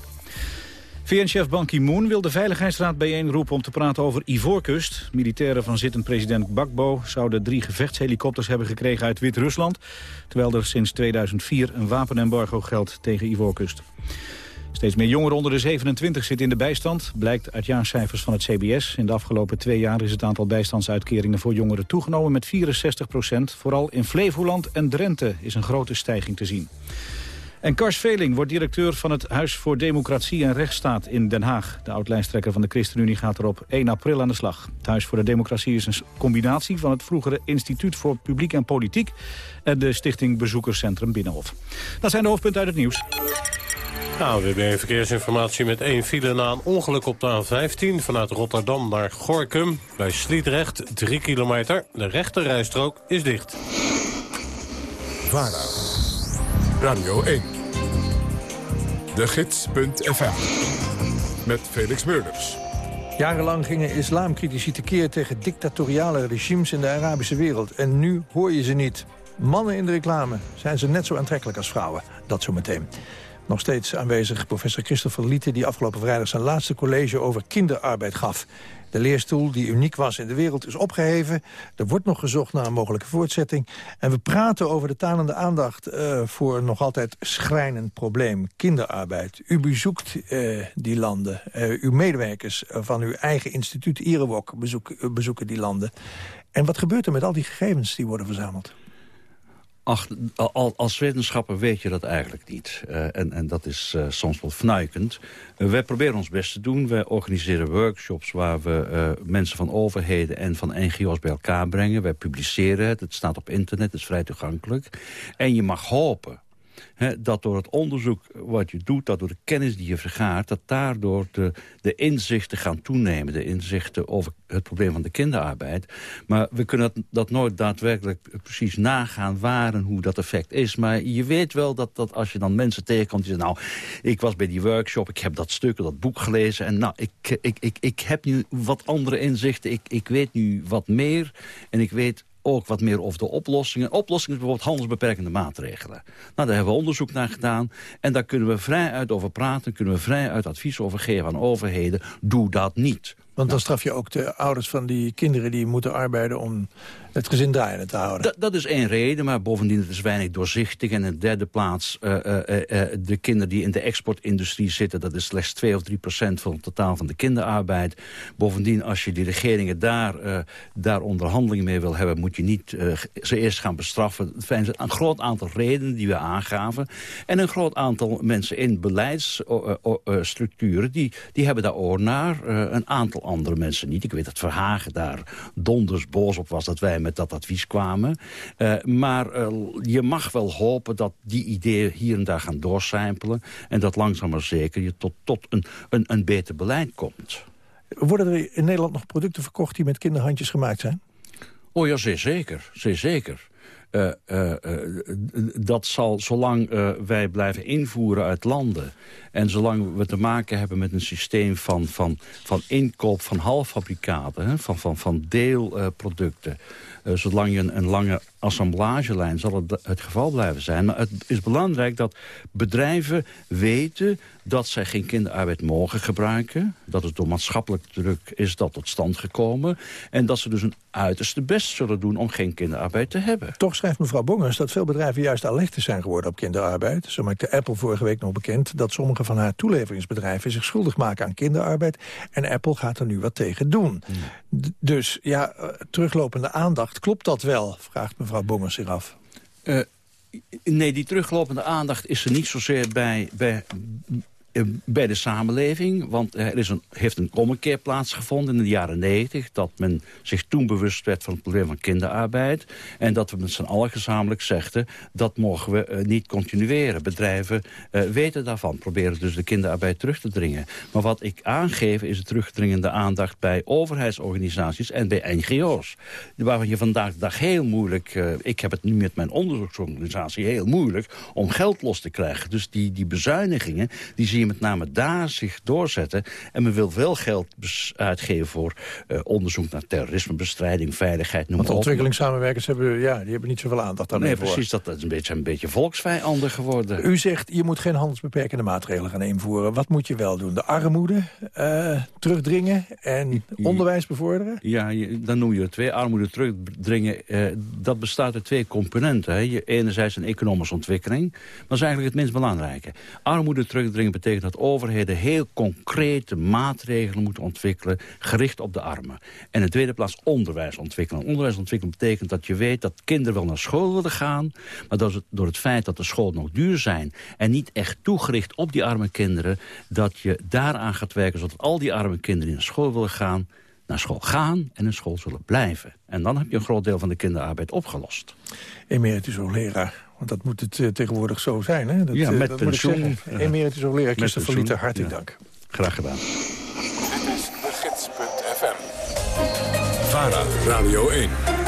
VN-chef Ban Ki-moon wil de Veiligheidsraad bijeenroepen om te praten over Ivoorkust. Militairen van zittend president Gbagbo zouden drie gevechtshelikopters hebben gekregen uit Wit-Rusland. Terwijl er sinds 2004 een wapenembargo geldt tegen Ivoorkust. Steeds meer jongeren onder de 27 zitten in de bijstand, blijkt uit jaarcijfers van het CBS. In de afgelopen twee jaar is het aantal bijstandsuitkeringen voor jongeren toegenomen met 64 procent. Vooral in Flevoland en Drenthe is een grote stijging te zien. En Kars Veling wordt directeur van het Huis voor Democratie en Rechtsstaat in Den Haag. De oud-lijsttrekker van de ChristenUnie gaat er op 1 april aan de slag. Het Huis voor de Democratie is een combinatie van het vroegere Instituut voor Publiek en Politiek... en de Stichting Bezoekerscentrum Binnenhof. Dat zijn de hoofdpunten uit het nieuws. Nou, we hebben verkeersinformatie met één file na een ongeluk op de A15... vanuit Rotterdam naar Gorkum. Bij Sliedrecht, 3 kilometer. De rechte rijstrook is dicht. VARA, Radio 1. De Gids.fm. Met Felix Meurders. Jarenlang gingen islamcritici tekeer tegen dictatoriale regimes in de Arabische wereld. En nu hoor je ze niet. Mannen in de reclame zijn ze net zo aantrekkelijk als vrouwen. Dat zometeen. Nog steeds aanwezig professor Christopher Lieten... die afgelopen vrijdag zijn laatste college over kinderarbeid gaf. De leerstoel, die uniek was in de wereld, is opgeheven. Er wordt nog gezocht naar een mogelijke voortzetting. En we praten over de tanende aandacht uh, voor een nog altijd schrijnend probleem. Kinderarbeid. U bezoekt uh, die landen. Uh, uw medewerkers van uw eigen instituut IREWOK bezoek, bezoeken die landen. En wat gebeurt er met al die gegevens die worden verzameld? Ach, als wetenschapper weet je dat eigenlijk niet. Uh, en, en dat is uh, soms wel fnuikend. Uh, wij proberen ons best te doen. Wij organiseren workshops waar we mensen van overheden en van NGO's bij elkaar brengen. Wij publiceren het. Het staat op internet. Het is vrij toegankelijk. En je mag hopen dat door het onderzoek wat je doet, dat door de kennis die je vergaart... dat daardoor de, de inzichten gaan toenemen. De inzichten over het probleem van de kinderarbeid. Maar we kunnen dat, nooit daadwerkelijk precies nagaan waar en hoe dat effect is. Maar je weet wel dat, dat als je dan mensen tegenkomt die zeggen... nou, ik was bij die workshop, ik heb dat stuk, dat boek gelezen... en nou, ik, ik, ik, ik heb nu wat andere inzichten, ik, ik weet nu wat meer... en ik weet ook wat meer over de oplossingen. Oplossingen is bijvoorbeeld handelsbeperkende maatregelen. Nou, daar hebben we onderzoek naar gedaan. En daar kunnen we vrij uit over praten. Kunnen we vrij uit advies over geven aan overheden. Doe dat niet. Want dan straf je ook de ouders van die kinderen die moeten arbeiden om het gezin draaiende te houden. Dat, dat is één reden, maar bovendien het is weinig doorzichtig. En in de derde plaats, uh, uh, uh, de kinderen die in de exportindustrie zitten... dat is slechts 2 of 3 procent van het totaal van de kinderarbeid. Bovendien, als je die regeringen daar, daar onderhandelingen mee wil hebben... moet je niet ze eerst gaan bestraffen. Het zijn een groot aantal redenen die we aangaven. En een groot aantal mensen in beleidsstructuren... die, die hebben daar oor naar. een aantal andere mensen niet. Ik weet dat Verhagen daar donders boos op was dat wij met dat advies kwamen. Uh, maar uh, je mag wel hopen dat die ideeën hier en daar gaan doorcijpelen... en dat langzaam maar zeker je tot, tot een, een, een beter beleid komt. Worden er in Nederland nog producten verkocht die met kinderhandjes gemaakt zijn? Oh ja, zeer zeker. Zeer zeker. Uh, uh, uh, dat zal, zolang wij blijven invoeren uit landen... en zolang we te maken hebben met een systeem van, van, van inkoop van halffabrikaten... Van, van, van deelproducten... zolang je een, een lange assemblagelijn zal het het geval blijven zijn. Maar het is belangrijk dat bedrijven weten dat zij geen kinderarbeid mogen gebruiken. Dat het door maatschappelijk druk is dat tot stand gekomen. En dat ze dus een uiterste best zullen doen om geen kinderarbeid te hebben. Toch schrijft mevrouw Bongers dat veel bedrijven juist alerter zijn geworden op kinderarbeid. Zo maakte Apple vorige week nog bekend dat sommige van haar toeleveringsbedrijven zich schuldig maken aan kinderarbeid. En Apple gaat er nu wat tegen doen. Dus ja, eh, teruglopende aandacht, klopt dat wel? Vraagt mevrouw Bongers zich af. Uh, nee, die teruglopende aandacht is er niet zozeer bij, bij eh, bij de samenleving. Want er is een, heeft een ommekeer plaatsgevonden in de jaren 90... dat men zich toen bewust werd van het probleem van kinderarbeid... en dat we met z'n allen gezamenlijk zegden... dat mogen we uh, niet continueren. Bedrijven weten daarvan, proberen dus de kinderarbeid terug te dringen. Maar wat ik aangeef is de terugdringende aandacht... bij overheidsorganisaties en bij NGO's. Waarvan je vandaag de dag heel moeilijk... Uh, ik heb het nu met mijn onderzoeksorganisatie heel moeilijk... om geld los te krijgen. Dus die, die bezuinigingen die zie je met name daar zich doorzetten. En men wil wel geld uitgeven voor uh, onderzoek naar terrorismebestrijding, veiligheid, noem Want ontwikkelingssamenwerkers hebben, ja, die hebben niet zoveel aandacht aan. Nee, precies. Dat is een beetje, een beetje volksvijanden geworden. U zegt, je moet geen handelsbeperkende maatregelen gaan invoeren. Wat moet je wel doen? De armoede uh, terugdringen en onderwijs bevorderen? Ja, je, dan noem je het twee. Armoede terugdringen, uh, dat bestaat uit twee componenten. Hè. Je, enerzijds een economische ontwikkeling. Dat is eigenlijk het minst belangrijke. Armoede terugdringen betekent dat overheden heel concrete maatregelen moeten ontwikkelen... gericht op de armen. En in de tweede plaats onderwijs ontwikkelen. Onderwijs ontwikkelen betekent dat je weet dat kinderen wel naar school willen gaan... maar dat het, door het feit dat de scholen nog duur zijn... en niet echt toegericht op die arme kinderen... dat je daaraan gaat werken zodat al die arme kinderen die naar school willen gaan naar school gaan en in school zullen blijven. En dan heb je een groot deel van de kinderarbeid opgelost. Emeritus hoogleraar want dat moet het uh, tegenwoordig zo zijn. Hè? Dat, ja, met dat pensioen. Moet ik. Emeritus Christopher Luther, hartelijk ja. dank. Graag gedaan. Dit is de gids.fm. VARA, Radio 1.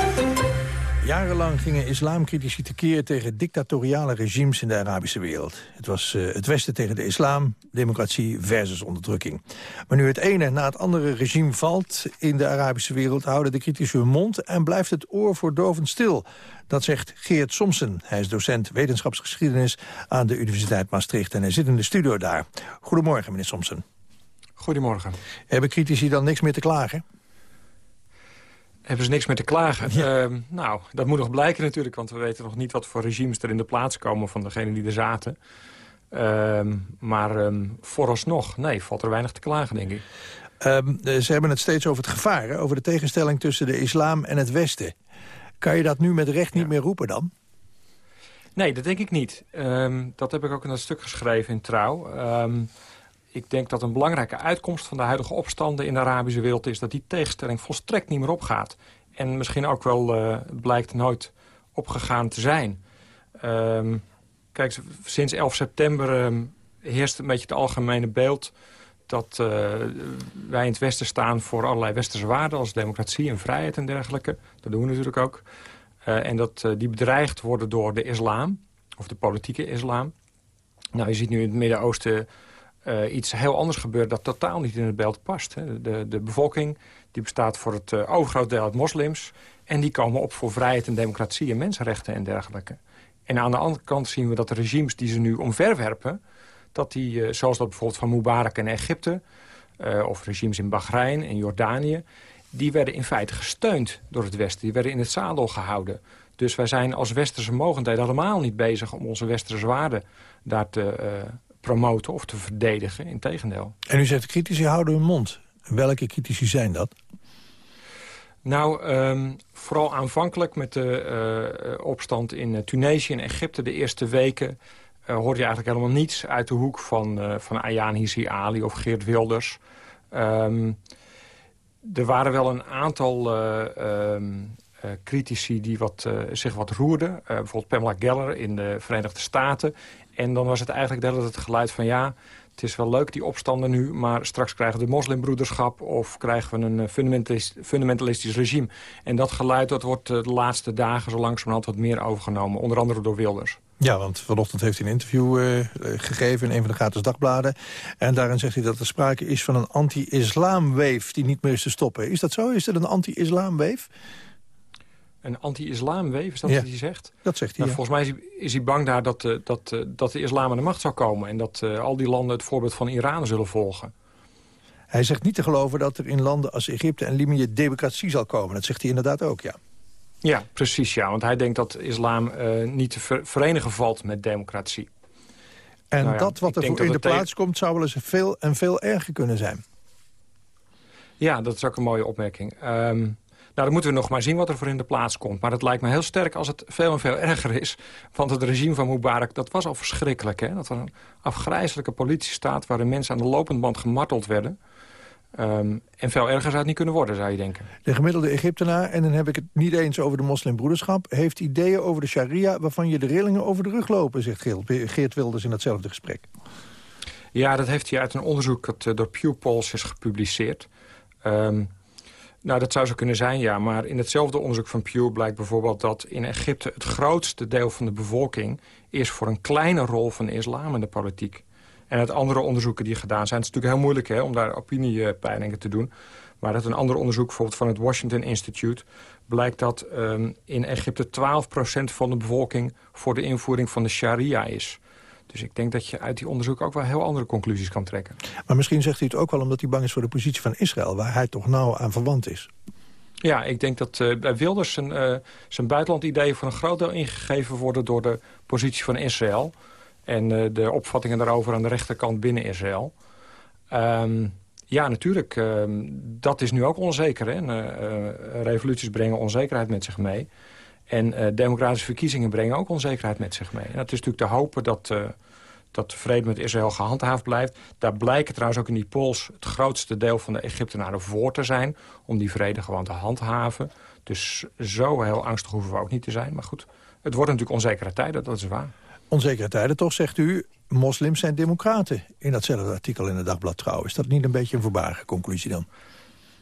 Jarenlang gingen islamcritici tekeer tegen dictatoriale regimes in de Arabische wereld. Het was uh, het Westen tegen de islam, democratie versus onderdrukking. Maar nu het ene na het andere regime valt in de Arabische wereld... houden de critici hun mond en blijft het oor voordovend stil. Dat zegt Geert Somsen. Hij is docent wetenschapsgeschiedenis aan de Universiteit Maastricht... en hij zit in de studio daar. Goedemorgen, meneer Somsen. Goedemorgen. Hebben critici dan niks meer te klagen? Hebben ze niks meer te klagen? Ja. Uh, nou, dat moet nog blijken natuurlijk, want we weten nog niet wat voor regimes er in de plaats komen van degenen die er zaten. Uh, maar um, vooralsnog, nee, valt er weinig te klagen, denk ik. Um, ze hebben het steeds over het gevaar, hè? over de tegenstelling tussen de islam en het Westen. Kan je dat nu met recht niet ja. meer roepen dan? Nee, dat denk ik niet. Um, dat heb ik ook in dat stuk geschreven in Trouw. Ik denk dat een belangrijke uitkomst van de huidige opstanden in de Arabische wereld is... dat die tegenstelling volstrekt niet meer opgaat. En misschien ook wel uh, blijkt nooit opgegaan te zijn. Um, kijk, sinds 11 september um, heerst een beetje het algemene beeld... dat uh, wij in het Westen staan voor allerlei westerse waarden... als democratie en vrijheid en dergelijke. Dat doen we natuurlijk ook. Uh, en dat die bedreigd worden door de islam, of de politieke islam. Nou, je ziet nu in het Midden-Oosten uh, iets heel anders gebeurt dat totaal niet in het beeld past. Hè. De, de bevolking die bestaat voor het uh, overgroot deel uit moslims... en die komen op voor vrijheid en democratie en mensenrechten en dergelijke. En aan de andere kant zien we dat de regimes die ze nu omverwerpen... dat die, uh, zoals dat bijvoorbeeld van Mubarak in Egypte... of regimes in Bahrein en Jordanië... die werden in feite gesteund door het Westen. Die werden in het zadel gehouden. Dus wij zijn als westerse mogendheid allemaal niet bezig... om onze westerse waarden daar te promoten of te verdedigen, in tegendeel. En u zegt critici houden hun mond. Welke critici zijn dat? Nou, um, vooral aanvankelijk met de uh, opstand in Tunesië en Egypte... de eerste weken uh, hoorde je eigenlijk helemaal niets uit de hoek van, uh, van Ayaan Hissi Ali of Geert Wilders. Um, er waren wel een aantal um, critici die wat, zich wat roerden. bijvoorbeeld Pamela Geller in de Verenigde Staten. En dan was het eigenlijk dat het geluid van... ja, het is wel leuk die opstanden nu... maar straks krijgen we de moslimbroederschap... of krijgen we een fundamentalistisch, fundamentalistisch regime. En dat geluid dat wordt de laatste dagen zo langzamerhand wat meer overgenomen. Onder andere door Wilders. Ja, want vanochtend heeft hij een interview uh, gegeven in een van de gratis dagbladen. En daarin zegt hij dat er sprake is van een anti-islamweef die niet meer is te stoppen. Is dat zo? Is dat een anti-islamweef? Een anti-islamweef, is dat wat hij zegt? Dat zegt hij, nou, Volgens mij is hij, is hij bang daar dat, uh, dat, uh, dat de islam aan de macht zou komen... en dat al die landen het voorbeeld van Iran zullen volgen. Hij zegt niet te geloven dat er in landen als Egypte en Libië democratie zal komen. Dat zegt hij inderdaad ook, ja. Ja, precies, ja. Want hij denkt dat islam niet te verenigen valt met democratie. En nou ja, dat wat er voor in de plaats komt... zou wel eens veel en veel erger kunnen zijn. Ja, dat is ook een mooie opmerking. Um, dan moeten we nog maar zien wat er voor in de plaats komt. Maar het lijkt me heel sterk als het veel en veel erger is. Want het regime van Mubarak, dat was al verschrikkelijk. Hè? Dat was een afgrijzelijke politiestaat... waarin mensen aan de lopende band gemarteld werden... Um, en veel erger zou het niet kunnen worden, zou je denken. De gemiddelde Egyptenaar, en dan heb ik het niet eens over de moslimbroederschap... heeft ideeën over de sharia waarvan je de rillingen over de rug lopen... zegt Geert Wilders in datzelfde gesprek. Ja, dat heeft hij uit een onderzoek dat uh, door Pew Polls is gepubliceerd. Um, nou, dat zou zo kunnen zijn, ja. Maar in hetzelfde onderzoek van Pew blijkt bijvoorbeeld dat in Egypte... het grootste deel van de bevolking is voor een kleine rol van de islam in de politiek. En uit andere onderzoeken die gedaan zijn... het is natuurlijk heel moeilijk hè, om daar opiniepeilingen te doen... maar uit een ander onderzoek, bijvoorbeeld van het Washington Institute... blijkt dat um, in Egypte 12% van de bevolking... voor de invoering van de sharia is. Dus ik denk dat je uit die onderzoek ook wel heel andere conclusies kan trekken. Maar misschien zegt hij het ook wel omdat hij bang is voor de positie van Israël... waar hij toch nauw aan verwant is. Ja, ik denk dat uh, bij Wilders zijn, uh, zijn buitenlandideeën voor een groot deel ingegeven worden... door de positie van Israël en uh, de opvattingen daarover aan de rechterkant binnen Israël. Um, ja, natuurlijk. Uh, dat is nu ook onzeker. Hè? Uh, revoluties brengen onzekerheid met zich mee. En democratische verkiezingen brengen ook onzekerheid met zich mee. En het is natuurlijk te hopen dat, dat de vrede met Israël gehandhaafd blijft. Daar blijken trouwens ook in die polls het grootste deel van de Egyptenaren voor te zijn... om die vrede gewoon te handhaven. Dus zo heel angstig hoeven we ook niet te zijn. Maar goed, het wordt natuurlijk onzekere tijden, dat is waar. Onzekere tijden toch, zegt u, moslims zijn democraten. In datzelfde artikel in het Dagblad Trouw. Is dat niet een beetje een voorbarige conclusie dan?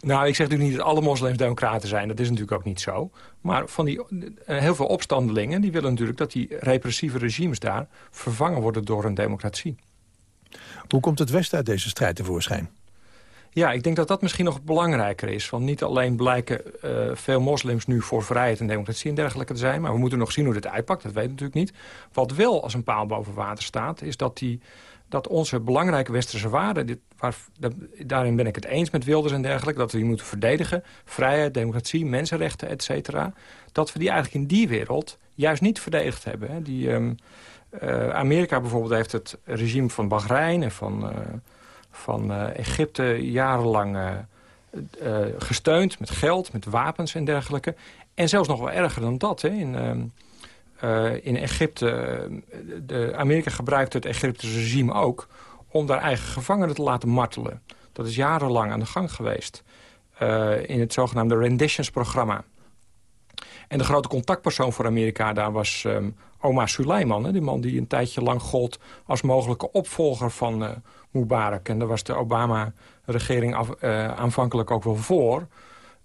Nou, ik zeg natuurlijk niet dat alle moslims democraten zijn. Dat is natuurlijk ook niet zo. Maar van die, uh, heel veel opstandelingen die willen natuurlijk dat die repressieve regimes daar vervangen worden door een democratie. Hoe komt het Westen uit deze strijd tevoorschijn? Ja, ik denk dat dat misschien nog belangrijker is. Want niet alleen blijken uh, veel moslims nu voor vrijheid en democratie en dergelijke te zijn... maar we moeten nog zien hoe dit uitpakt, dat weten we natuurlijk niet. Wat wel als een paal boven water staat, is dat, die, dat onze belangrijke westerse waarden... Dit, daarin ben ik het eens met Wilders en dergelijke... dat we die moeten verdedigen, vrijheid, democratie, mensenrechten, et cetera... dat we die eigenlijk in die wereld juist niet verdedigd hebben. Hè. Die, um, uh, Amerika bijvoorbeeld heeft het regime van Bahrein en van... Uh, van uh, Egypte jarenlang gesteund met geld, met wapens en dergelijke. En zelfs nog wel erger dan dat. Hè. In, in Egypte, de Amerika gebruikt het Egyptische regime ook... om daar eigen gevangenen te laten martelen. Dat is jarenlang aan de gang geweest. in het zogenaamde renditions-programma. En de grote contactpersoon voor Amerika daar was um, Omar Suleiman. Hè, die man die een tijdje lang gold als mogelijke opvolger van uh, Mubarak. En daar was de Obama-regering aanvankelijk ook wel voor...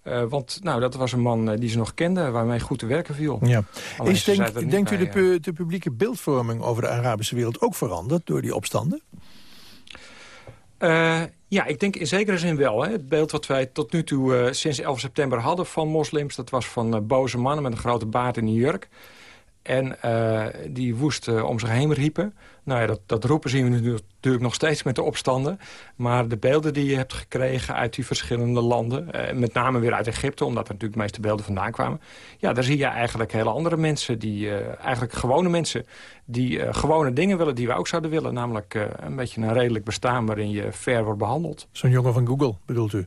Uh, want nou, dat was een man die ze nog kenden, waarmee goed te werken viel. Ja. Is, denk, denkt u de, pu de, publieke beeldvorming over de Arabische wereld ook veranderd door die opstanden? Uh, ja, ik denk in zekere zin wel. Hè. Het beeld wat wij tot nu toe uh, sinds 11 september hadden van moslims... dat was van uh, boze mannen met een grote baard in een jurk. En uh, die woest om zich heen riepen. Nou ja, dat, dat roepen zien we natuurlijk nog steeds met de opstanden. Maar de beelden die je hebt gekregen uit die verschillende landen... met name weer uit Egypte, omdat er natuurlijk de meeste beelden vandaan kwamen... ja, daar zie je eigenlijk hele andere mensen, die, eigenlijk gewone mensen... die gewone dingen willen die we ook zouden willen. Namelijk een beetje een redelijk bestaan waarin je fair wordt behandeld. Zo'n jongen van Google, bedoelt u?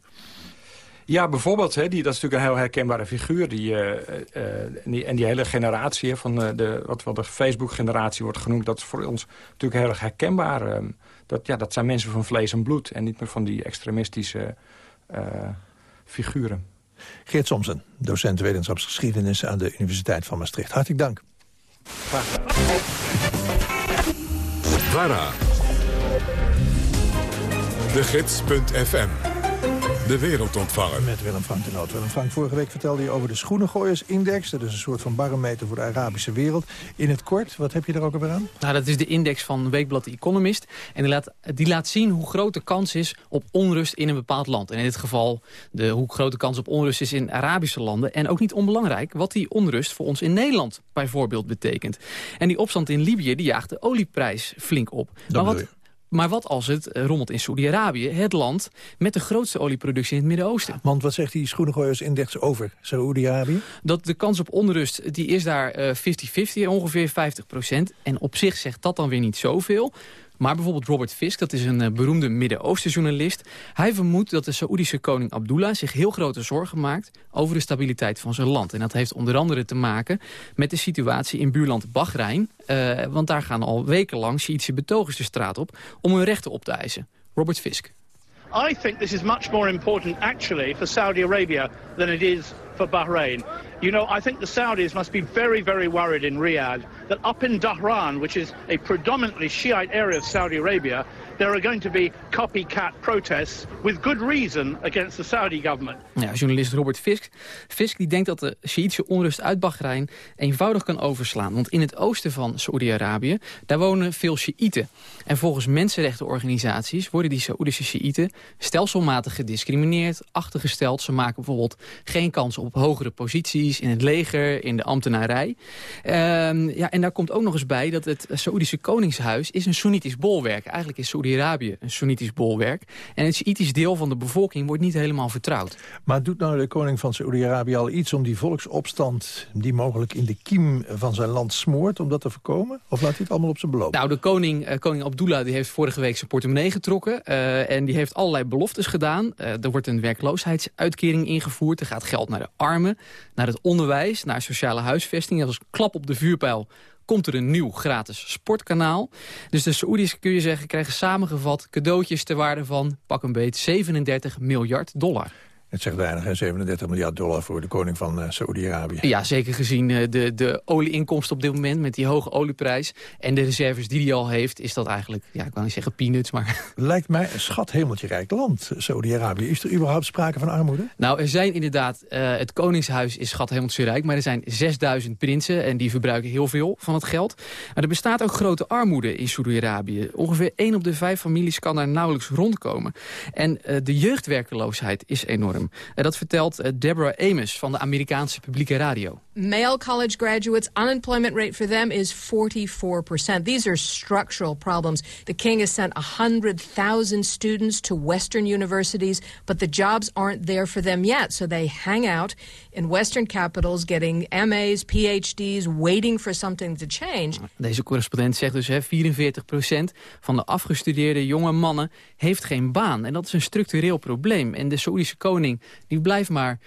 Ja, bijvoorbeeld, hè, die, dat is natuurlijk een heel herkenbare figuur. Die, uh, uh, die, en die hele generatie, van uh, de, wat wel de Facebook-generatie wordt genoemd... dat is voor ons natuurlijk heel erg herkenbaar. Ehm, dat, ja, dat zijn mensen van vlees en bloed en niet meer van die extremistische figuren. Geert Somsen, docent wetenschapsgeschiedenis aan de Universiteit van Maastricht. Hartelijk dank. VARA. De Gids.fm. De wereldontvanger. Met Willem Frank de Noot. Willem Frank, vorige week vertelde je over de Schoenengooiersindex. Dat is een soort van barometer voor de Arabische wereld. In het kort, wat heb je er ook alweer aan? Nou, dat is de index van Weekblad The Economist. En die laat, die laat zien hoe groot de kans is op onrust in een bepaald land. En in dit geval de, hoe groot de kans op onrust is in Arabische landen. En ook niet onbelangrijk wat die onrust voor ons in Nederland bijvoorbeeld betekent. En die opstand in Libië die jaagt de olieprijs flink op. Dat maar wat, maar wat als het eh, rommelt in Saudi-Arabië, het land met de grootste olieproductie in het Midden-Oosten? Want wat zegt die schoenengooiersindex over Saoedi-Arabië? Dat de kans op onrust, die is daar eh, 50-50, ongeveer 50 procent. En op zich zegt dat dan weer niet zoveel. Maar bijvoorbeeld Robert Fisk, dat is een uh, beroemde Midden-Oosten-journalist... hij vermoedt dat de Saoedische koning Abdullah zich heel grote zorgen maakt... over de stabiliteit van zijn land. En dat heeft onder andere te maken met de situatie in buurland Bahrein. Uh, want daar gaan al wekenlang Sjiitische betogers de straat op... om hun rechten op te eisen. Robert Fisk. I think this is much more important actually for Saudi Arabia than it is for Bahrain. You know, I think the Saudis must be very, very worried in Riyadh that up in Dhahran, which is a predominantly Shiite area of Saudi Arabia, there are going to be copycat protests with good reason against the Saudi government. Ja, journalist Robert Fisk. Fisk die denkt dat de Sjiitische onrust uit Bahrein eenvoudig kan overslaan. Want in het oosten van Saoedi-Arabië, daar wonen veel Sjiiten. En volgens mensenrechtenorganisaties worden die Saoedische Sjiiten stelselmatig gediscrimineerd, achtergesteld. Ze maken bijvoorbeeld geen kans op hogere posities in het leger, in de ambtenarij. Ehm, ja, en daar komt ook nog eens bij dat het Saoedische koningshuis is een Soenitisch bolwerk. Eigenlijk is Saoedi-Arabië een Soenitisch bolwerk. En het Sjiitisch deel van de bevolking wordt niet helemaal vertrouwd. Maar doet nou de koning van Saoedi-Arabië al iets om die volksopstand... die mogelijk in de kiem van zijn land smoort, om dat te voorkomen? Of laat hij het allemaal op zijn beloop? Nou, de koning, uh, koning Abdullah die heeft vorige week zijn portemonnee getrokken. Uh, en die heeft allerlei beloftes gedaan. Uh, er wordt een werkloosheidsuitkering ingevoerd. Er gaat geld naar de armen, naar het onderwijs, naar sociale huisvesting. Dat was klap op de vuurpijl komt er een nieuw gratis sportkanaal. Dus de Saoedi's, kun je zeggen, krijgen samengevat cadeautjes ter waarde van, pak een beet, 37 miljard dollar. Het zegt weinig, hè? 37 miljard dollar voor de koning van uh, Saoedi-Arabië. Ja, zeker gezien uh, de, de olieinkomsten op dit moment... met die hoge olieprijs en de reserves die hij al heeft... is dat eigenlijk, ja, ik wil niet zeggen peanuts, maar... Lijkt mij een schat hemeltje rijk land, Saoedi-Arabië. Is er überhaupt sprake van armoede? Nou, er zijn inderdaad... Uh, het koningshuis is schat hemeltje rijk... maar er zijn 6000 prinsen en die verbruiken heel veel van het geld. Maar er bestaat ook grote armoede in Saoedi-Arabië. Ongeveer 1 op de 5 families kan daar nauwelijks rondkomen. En de jeugdwerkeloosheid is enorm. En dat vertelt Deborah Amos van de Amerikaanse publieke radio. Male college graduates, unemployment rate for them is 44%. These are structural problems. The king has sent 100,000 students to Western universities, but the jobs aren't there for them yet. So they hang out in Western capitals, getting MA's, PhD's, waiting for something to change. Deze correspondent zegt dus, hè, 44% van de afgestudeerde jonge mannen heeft geen baan. En dat is een structureel probleem. En de Saoedische koning die blijft maar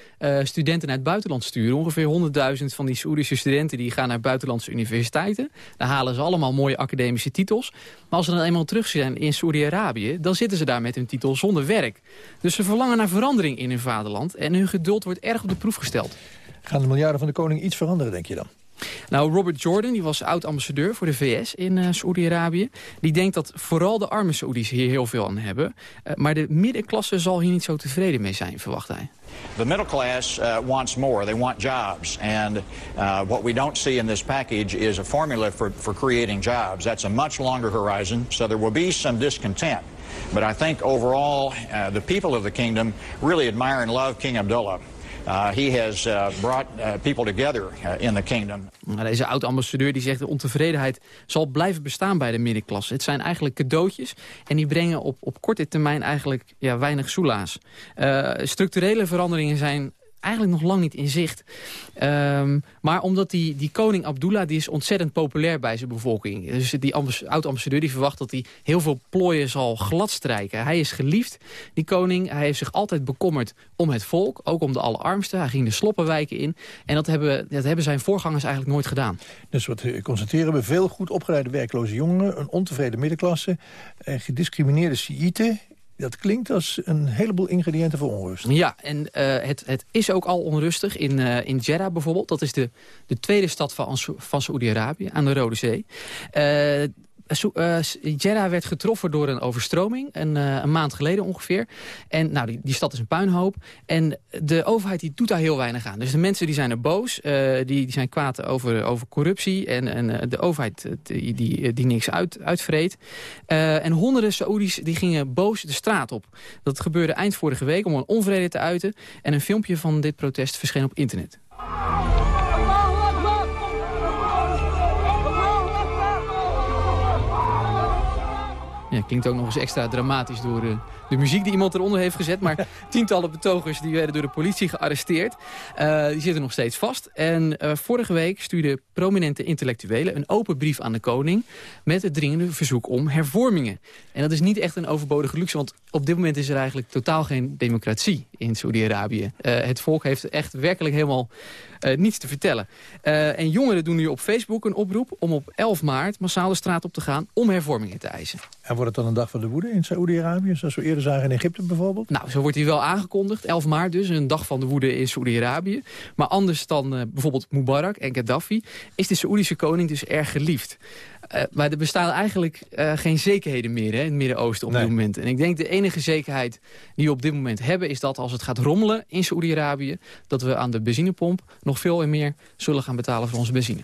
studenten naar het buitenland sturen. Ongeveer 100.000 van die Soerische studenten die gaan naar buitenlandse universiteiten. Daar halen ze allemaal mooie academische titels. Maar als ze dan eenmaal terug zijn in Saoedi-Arabië... dan zitten ze daar met hun titel zonder werk. Dus ze verlangen naar verandering in hun vaderland... en hun geduld wordt erg op de proef gesteld. Gaan de miljarden van de koning iets veranderen, denk je dan? Nou, Robert Jordan, die was oud-ambassadeur voor de VS in uh, Saoedi-Arabië. Die denkt dat vooral de arme Saoedi's hier heel veel aan hebben. Uh, maar de middenklasse zal hier niet zo tevreden mee zijn, verwacht hij. The middle class uh, wants more. They want jobs. And uh, what we don't see in this package is a formula for, for creating jobs. That's a much longer horizon, so there will be some discontent. But I think overall, the people of the kingdom really admire and love King Abdullah. Uh, he has uh, brought uh, people together in the kingdom. Deze oud-ambassadeur die zegt de ontevredenheid zal blijven bestaan bij de middenklasse. Het zijn eigenlijk cadeautjes en die brengen op, op korte termijn eigenlijk ja, weinig soelaas. structurele veranderingen zijn eigenlijk nog lang niet in zicht. Um, maar omdat die, die koning Abdullah die is ontzettend populair bij zijn bevolking. Dus die oud-ambassadeur die verwacht dat hij heel veel plooien zal gladstrijken. Hij is geliefd, die koning. Hij heeft zich altijd bekommerd om het volk, ook om de allerarmsten. Hij ging de sloppenwijken in. En dat hebben, dat hebben zijn voorgangers eigenlijk nooit gedaan. Dus wat constateren we, veel goed opgeleide werkloze jongeren... een ontevreden middenklasse, gediscrimineerde Sjiïten Dat klinkt als een heleboel ingrediënten voor onrust. Ja, en uh, het, het is ook al onrustig in, uh, in Jeddah bijvoorbeeld. Dat is de, de tweede stad van, van Saoedi-Arabië aan de Rode Zee. Uh, uh, Jeddah werd getroffen door een overstroming, een, uh, een, maand geleden ongeveer. En nou, die, die stad is een puinhoop. En de overheid die doet daar heel weinig aan. Dus de mensen die zijn er boos, uh, die, die zijn kwaad over, over corruptie... en, en de overheid die, die, die niks uit, uitvreet. en honderden Saoedi's die gingen boos de straat op. Dat gebeurde eind vorige week om een onvrede te uiten. En een filmpje van dit protest verscheen op internet. Ja, klinkt ook nog eens extra dramatisch door de, muziek die iemand eronder heeft gezet. Maar tientallen betogers die werden door de politie gearresteerd. Uh, die zitten nog steeds vast. En uh, vorige week stuurde prominente intellectuelen een open brief aan de koning... met het dringende verzoek om hervormingen. En dat is niet echt een overbodige luxe, want op dit moment is er eigenlijk totaal geen democratie in Saudi-Arabië. Uh, het volk heeft echt werkelijk helemaal uh, niets te vertellen. Uh, en jongeren doen nu op Facebook een oproep om op 11 maart massaal de straat op te gaan om hervormingen te eisen. En wordt het dan een dag van de woede in Saoedi-Arabië, zoals we eerder zagen in Egypte bijvoorbeeld? Nou, zo wordt hij wel aangekondigd. 11 maart dus, een dag van de woede in Saoedi-Arabië. Maar anders dan uh, bijvoorbeeld Mubarak en Gaddafi is de Saoedische koning dus erg geliefd. Uh, maar er bestaan eigenlijk uh, geen zekerheden meer hè, in het Midden-Oosten op nee. dit moment. En ik denk de enige zekerheid die we op dit moment hebben... is dat als het gaat rommelen in Saoedi-Arabië... dat we aan de benzinepomp nog veel en meer zullen gaan betalen voor onze benzine.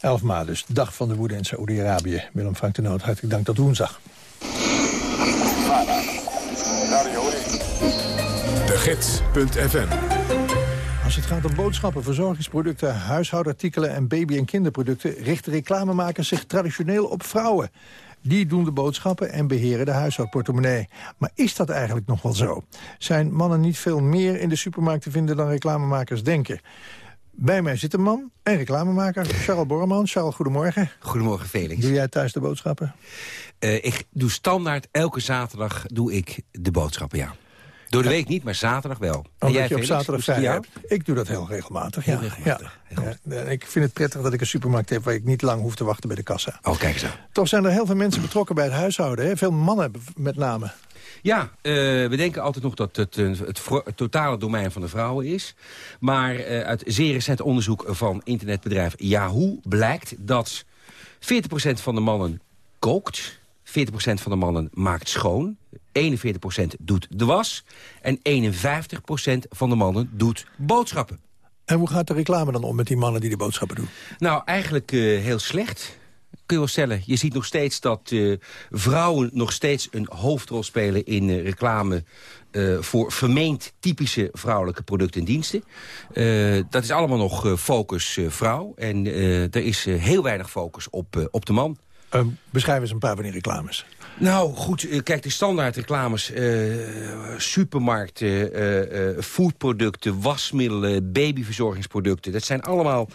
11 maart dus, dag van de woede in Saoedi-Arabië. Willem Frank de Noot, hartelijk dank tot woensdag. Gids.fm als het gaat om boodschappen, verzorgingsproducten, huishoudartikelen en baby- en kinderproducten... richten reclamemakers zich traditioneel op vrouwen. Die doen de boodschappen en beheren de huishoudportemonnee. Maar is dat eigenlijk nog wel zo? Zijn mannen niet veel meer in de supermarkt te vinden dan reclamemakers denken? Bij mij zit een man en reclamemaker, Charles Borreman. Charles, goedemorgen. Goedemorgen, Felix. Doe jij thuis de boodschappen? Uh, ik doe standaard, elke zaterdag doe ik de boodschappen, ja. Door de week niet, maar zaterdag wel. Omdat jij, je op zaterdag vrij hebt? Ik doe dat heel regelmatig, heel ja. Regelmatig. Ja. ja. Ik vind het prettig dat ik een supermarkt heb... waar ik niet lang hoef te wachten bij de kassa. Oh, kijk eens aan. Toch zijn er heel veel mensen betrokken bij het huishouden. Hè? Veel mannen met name. Ja, uh, we denken altijd nog dat het, het, het, het, totale domein van de vrouwen is. Maar uh, uit zeer recent onderzoek van internetbedrijf Yahoo blijkt dat 40% van de mannen kookt... 40% van de mannen maakt schoon. 41% doet de was. En 51% van de mannen doet boodschappen. En hoe gaat de reclame dan om met die mannen die de boodschappen doen? Nou, eigenlijk uh, heel slecht. Kun je wel stellen. Je ziet nog steeds dat uh, vrouwen nog steeds een hoofdrol spelen in uh, reclame... Uh, voor vermeend typische vrouwelijke producten en diensten. dat is allemaal nog focus vrouw. En er is heel weinig focus op, op de man. beschrijf eens een paar van die reclames. Nou, goed, kijk, de standaard reclames. Uh, supermarkten, uh, wasmiddelen, babyverzorgingsproducten. Dat zijn allemaal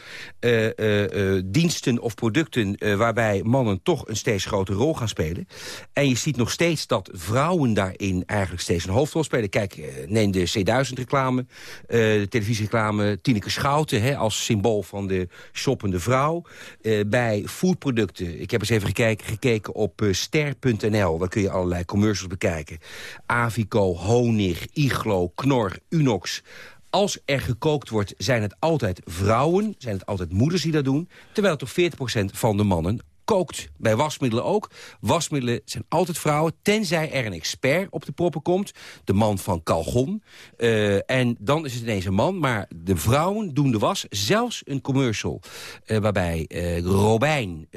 diensten of producten waarbij mannen toch een steeds grotere rol gaan spelen. En je ziet nog steeds dat vrouwen daarin eigenlijk steeds een hoofdrol spelen. Kijk, neem de C1000-reclame, de televisiereclame, Tineke Schouten hè, als symbool van de shoppende vrouw. bij foodproducten, ik heb eens even gekeken, gekeken op ster.nl daar kun je allerlei commercials bekijken. Avico, Honig, Iglo, Knor, Unox. Als er gekookt wordt, zijn het altijd vrouwen, zijn het altijd moeders die dat doen... terwijl toch 40% van de mannen kookt. Bij wasmiddelen ook. Wasmiddelen zijn altijd vrouwen, tenzij er een expert op de proppen komt. De man van Calgon. Uh, en dan is het ineens een man, maar de vrouwen doen de was. Zelfs een commercial uh, waarbij uh, Robijn,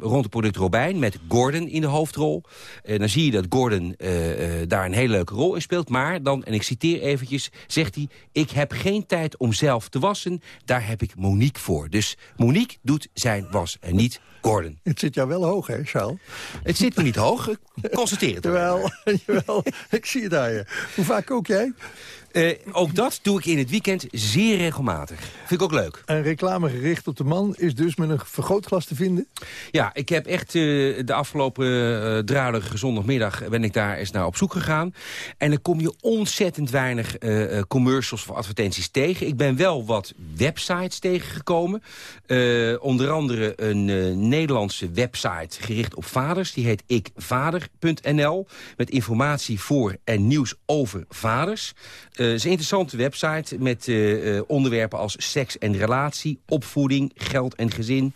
rond het product Robijn... met Gordon in de hoofdrol. dan zie je dat Gordon daar een hele leuke rol in speelt. Maar dan, en ik citeer eventjes, zegt hij... ik heb geen tijd om zelf te wassen, daar heb ik Monique voor. Dus Monique doet zijn was en niet Gordon. Het zit jou wel hoog, hè, Charles? Het zit me niet hoog. Constateer het. Jawel, jawel. ik zie het aan je. Hoe vaak kook jij? Eh, ook dat doe ik in het weekend zeer regelmatig. Vind ik ook leuk. En reclame gericht op de man is dus met een vergrootglas te vinden? Ja, ik heb echt eh, de afgelopen uh, zondagmiddag ben ik daar eens naar op zoek gegaan. En dan kom je ontzettend weinig commercials of advertenties tegen. Ik ben wel wat websites tegengekomen. onder andere een Nederlandse website gericht op vaders. Die heet ikvader.nl. Met informatie voor en nieuws over vaders. Het is een interessante website met onderwerpen als seks en relatie, opvoeding, geld en gezin,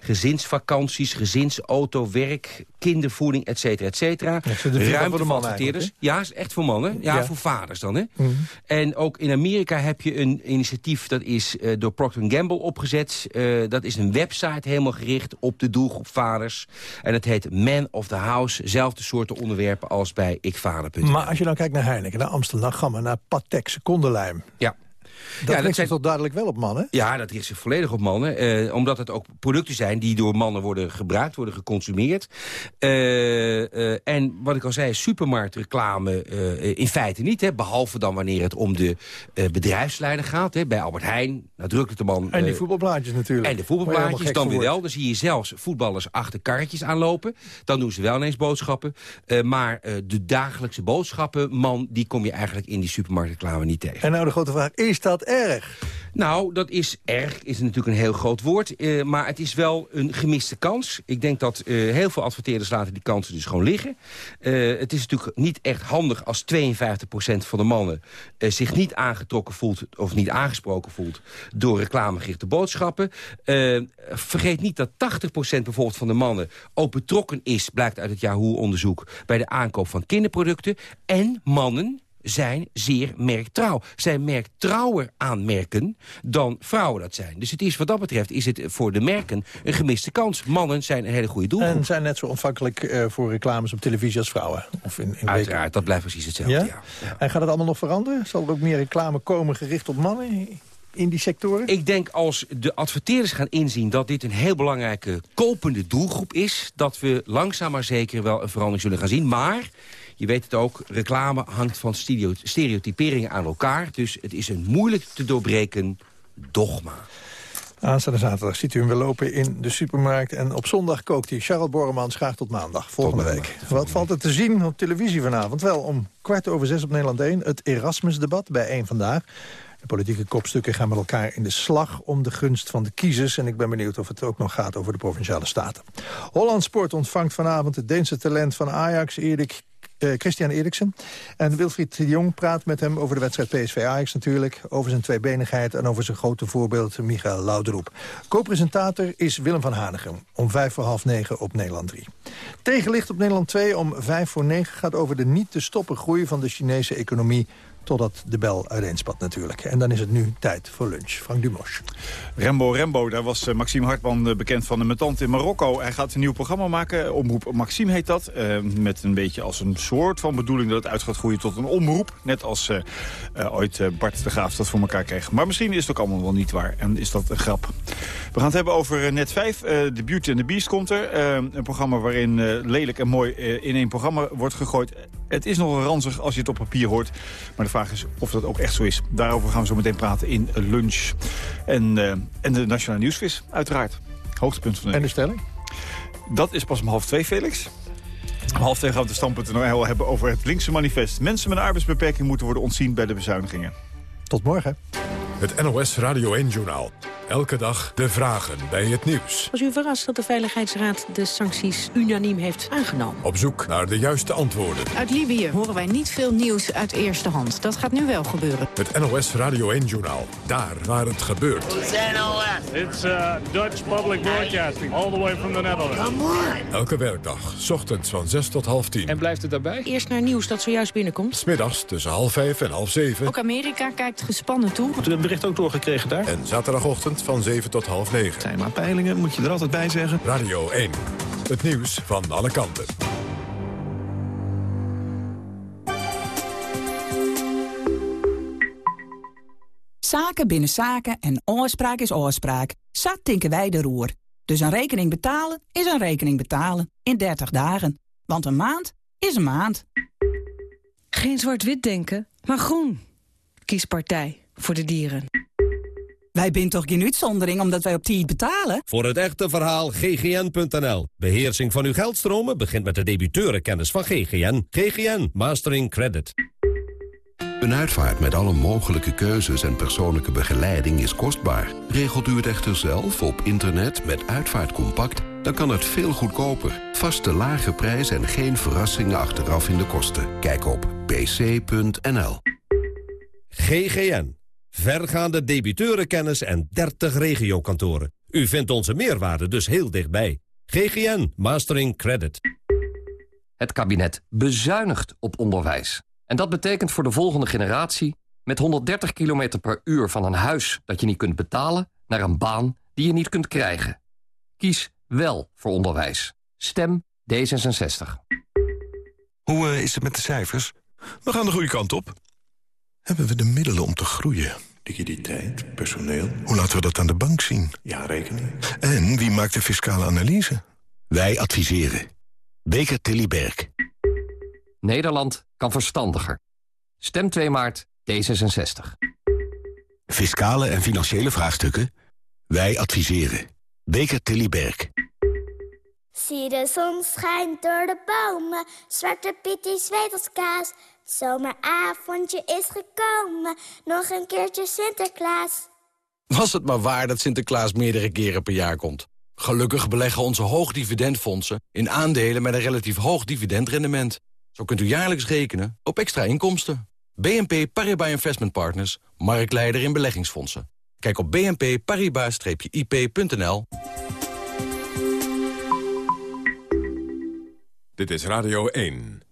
gezinsvakanties, gezinsauto, werk, kindervoeding, et cetera, et cetera. Ruimte voor de mannen Ja, is echt voor mannen. Ja, Ja. voor vaders dan, hè. Mhm. En ook in Amerika heb je een initiatief... dat is eh, door Procter Gamble opgezet. Eh, dat is een website helemaal gericht op de doelgroep vaders. En het heet Man of the House. Zelfde soorten onderwerpen als bij ikvader.nl. Maar als je dan kijkt naar Heineken, naar Amstel, naar Gamma, naar Patek, secondenlijm. Ja. Dat Ja, dat zijn- toch duidelijk wel op mannen? Ja, dat richt zich volledig op mannen. eh, omdat het ook producten zijn die door mannen worden gebruikt, worden geconsumeerd. Eh, eh, en wat ik al zei, supermarktreclame eh, in feite niet. Hè, behalve dan wanneer het om de bedrijfsleider gaat. Hè, bij Albert Heijn, nadrukkelijk de man... En die voetbalblaadjes natuurlijk. en de voetbalblaadjes, dan weer wel. Dan zie je zelfs voetballers achter karretjes aanlopen. Dan doen ze wel ineens boodschappen. Maar de dagelijkse boodschappenman... die kom je eigenlijk in die supermarktreclame niet tegen. En nou de grote vraag, is dat erg? Nou, dat is erg, is natuurlijk een heel groot woord. eh, maar het is wel een gemiste kans. Ik denk dat eh, heel veel adverteerders laten die kansen dus gewoon liggen. Eh, het is natuurlijk niet echt handig als 52% van de mannen... zich niet aangetrokken voelt of niet aangesproken voelt... door reclamegerichte boodschappen. Vergeet niet dat 80% bijvoorbeeld van de mannen... ook betrokken is, blijkt uit het Yahoo-onderzoek... bij de aankoop van kinderproducten. En mannen zijn zeer merktrouw. Zijn merktrouwer aan merken dan vrouwen dat zijn. Dus het is, wat dat betreft is het voor de merken een gemiste kans. Mannen zijn een hele goede doelgroep. En zijn net zo ontvankelijk eh, voor reclames op televisie als vrouwen? Of in, in Uiteraard, dat blijft precies hetzelfde. Ja? Ja? En gaat het allemaal nog veranderen? Zal er ook meer reclame komen gericht op mannen in die sectoren? Ik denk als de adverteerders gaan inzien dat dit een heel belangrijke kopende doelgroep is... dat we langzaam maar zeker wel een verandering zullen gaan zien. Maar, je weet het ook, reclame hangt van stereo- stereotyperingen aan elkaar. Dus het is een moeilijk te doorbreken dogma. Aanstaande zaterdag ziet u hem weer lopen in de supermarkt. En op zondag kookt hij. Charles Borremans graag tot maandag, volgende week. Wat valt er te zien op televisie vanavond? Wel, om kwart over zes op Nederland 1... het Erasmus-debat bij 1 Vandaag. De politieke kopstukken gaan met elkaar in de slag om de gunst van de kiezers. En ik ben benieuwd of het ook nog gaat over de Provinciale Staten. Holland Sport ontvangt vanavond het Deense talent van Ajax, Erik Christian Eriksen. En Wilfried de Jong praat met hem over de wedstrijd PSV-Ajax natuurlijk... over zijn tweebenigheid en over zijn grote voorbeeld Michael Laudroep. Co-presentator is Willem van Hanegem. Om vijf voor half negen op Nederland 3. Tegenlicht op Nederland 2 om vijf voor negen... gaat over de niet te stoppen groei van de Chinese economie... totdat de bel uiteenspat natuurlijk. En dan is het nu tijd voor lunch. Frank Dumos. Rembo Rembo, daar was eh, Maxime Hartman eh, bekend van de Metant in Marokko. Hij gaat een nieuw programma maken, Omroep Maxime heet dat. eh, met een beetje als een soort van bedoeling dat het uit gaat groeien tot een omroep. Net als ooit Bart de Graaf dat voor elkaar kreeg. Maar misschien is het ook allemaal wel niet waar en is dat een grap. We gaan het hebben over Net 5. eh The Beauty and the Beast komt er. Een programma waarin lelijk en mooi in één programma wordt gegooid. Het is nogal ranzig als je het op papier hoort. Maar de vraag is of dat ook echt zo is. Daarover gaan we zo meteen praten in Lunch. En, eh, en de Nationale Nieuwsquiz, uiteraard. Hoogtepunt van de En de stelling? Dat is pas om half twee, Felix. Om half twee gaan we de standpunten nog hebben over het linkse manifest. Mensen met een arbeidsbeperking moeten worden ontzien bij de bezuinigingen. Tot morgen. Het NOS Radio 1-journaal. Elke dag de vragen bij het nieuws. Was u verrast dat de Veiligheidsraad de sancties unaniem heeft aangenomen? Op zoek naar de juiste antwoorden. Uit Libië horen wij niet veel nieuws uit eerste hand. Dat gaat nu wel gebeuren. Het NOS Radio 1-journaal. Daar waar het gebeurt. It's uh, Dutch public broadcasting, all the way from the Netherlands. Come on. Elke werkdag, 's ochtends van 6 tot half 10. En blijft het daarbij? Eerst naar nieuws dat zojuist binnenkomt. Smiddags tussen half 5 en half 7. Ook Amerika kijkt gespannen toe. Hebt u het bericht ook doorgekregen daar? En zaterdagochtend van 7 tot half 9. Zijn maar peilingen, moet je er altijd bij zeggen. Radio 1. Het nieuws van alle kanten. Zaken binnen zaken en oorspraak is oorspraak. Zat tinken wij de roer. Dus een rekening betalen is een rekening betalen. In 30 dagen. Want een maand is een maand. Geen zwart-wit denken, maar groen. kiespartij voor de dieren. Wij zijn toch geen uitzondering omdat wij op tijd betalen? Voor het echte verhaal ggn.nl. Beheersing van uw geldstromen begint met de debiteurenkennis van GGN. GGN Mastering Credit. Een uitvaart met alle mogelijke keuzes en persoonlijke begeleiding is kostbaar. Regelt u het echter zelf op internet met Uitvaartcompact... dan kan het veel goedkoper. Vaste lage prijs en geen verrassingen achteraf in de kosten. Kijk op pc.nl. GGN. Vergaande debiteurenkennis en 30 regiokantoren. U vindt onze meerwaarde dus heel dichtbij. GGN Mastering Credit. Het kabinet bezuinigt op onderwijs. En dat betekent voor de volgende generatie... met 130 km per uur van een huis dat je niet kunt betalen... naar een baan die je niet kunt krijgen. Kies wel voor onderwijs. Stem D66. Hoe eh, is het met de cijfers? We gaan de goede kant op. Hebben we de middelen om te groeien? Liquiditeit, personeel. Hoe laten we dat aan de bank zien? Ja, rekening. En wie maakt de fiscale analyse? Wij adviseren. Beker Tilly Berg. Nederland kan verstandiger. Stem 2 maart D66. Fiscale en financiële vraagstukken? Wij adviseren. Beker Tilly Berg. Zie de zon schijnt door de bomen. Zwarte Piet die zweet als kaas. Het zomeravondje is gekomen. Nog een keertje Sinterklaas. Was het maar waar dat Sinterklaas meerdere keren per jaar komt. Gelukkig beleggen onze hoogdividendfondsen in aandelen met een relatief hoog dividendrendement. Zo kunt u jaarlijks rekenen op extra inkomsten. BNP Paribas Investment Partners, marktleider in beleggingsfondsen. Kijk op bnpparibas-ip.nl. Dit is Radio 1.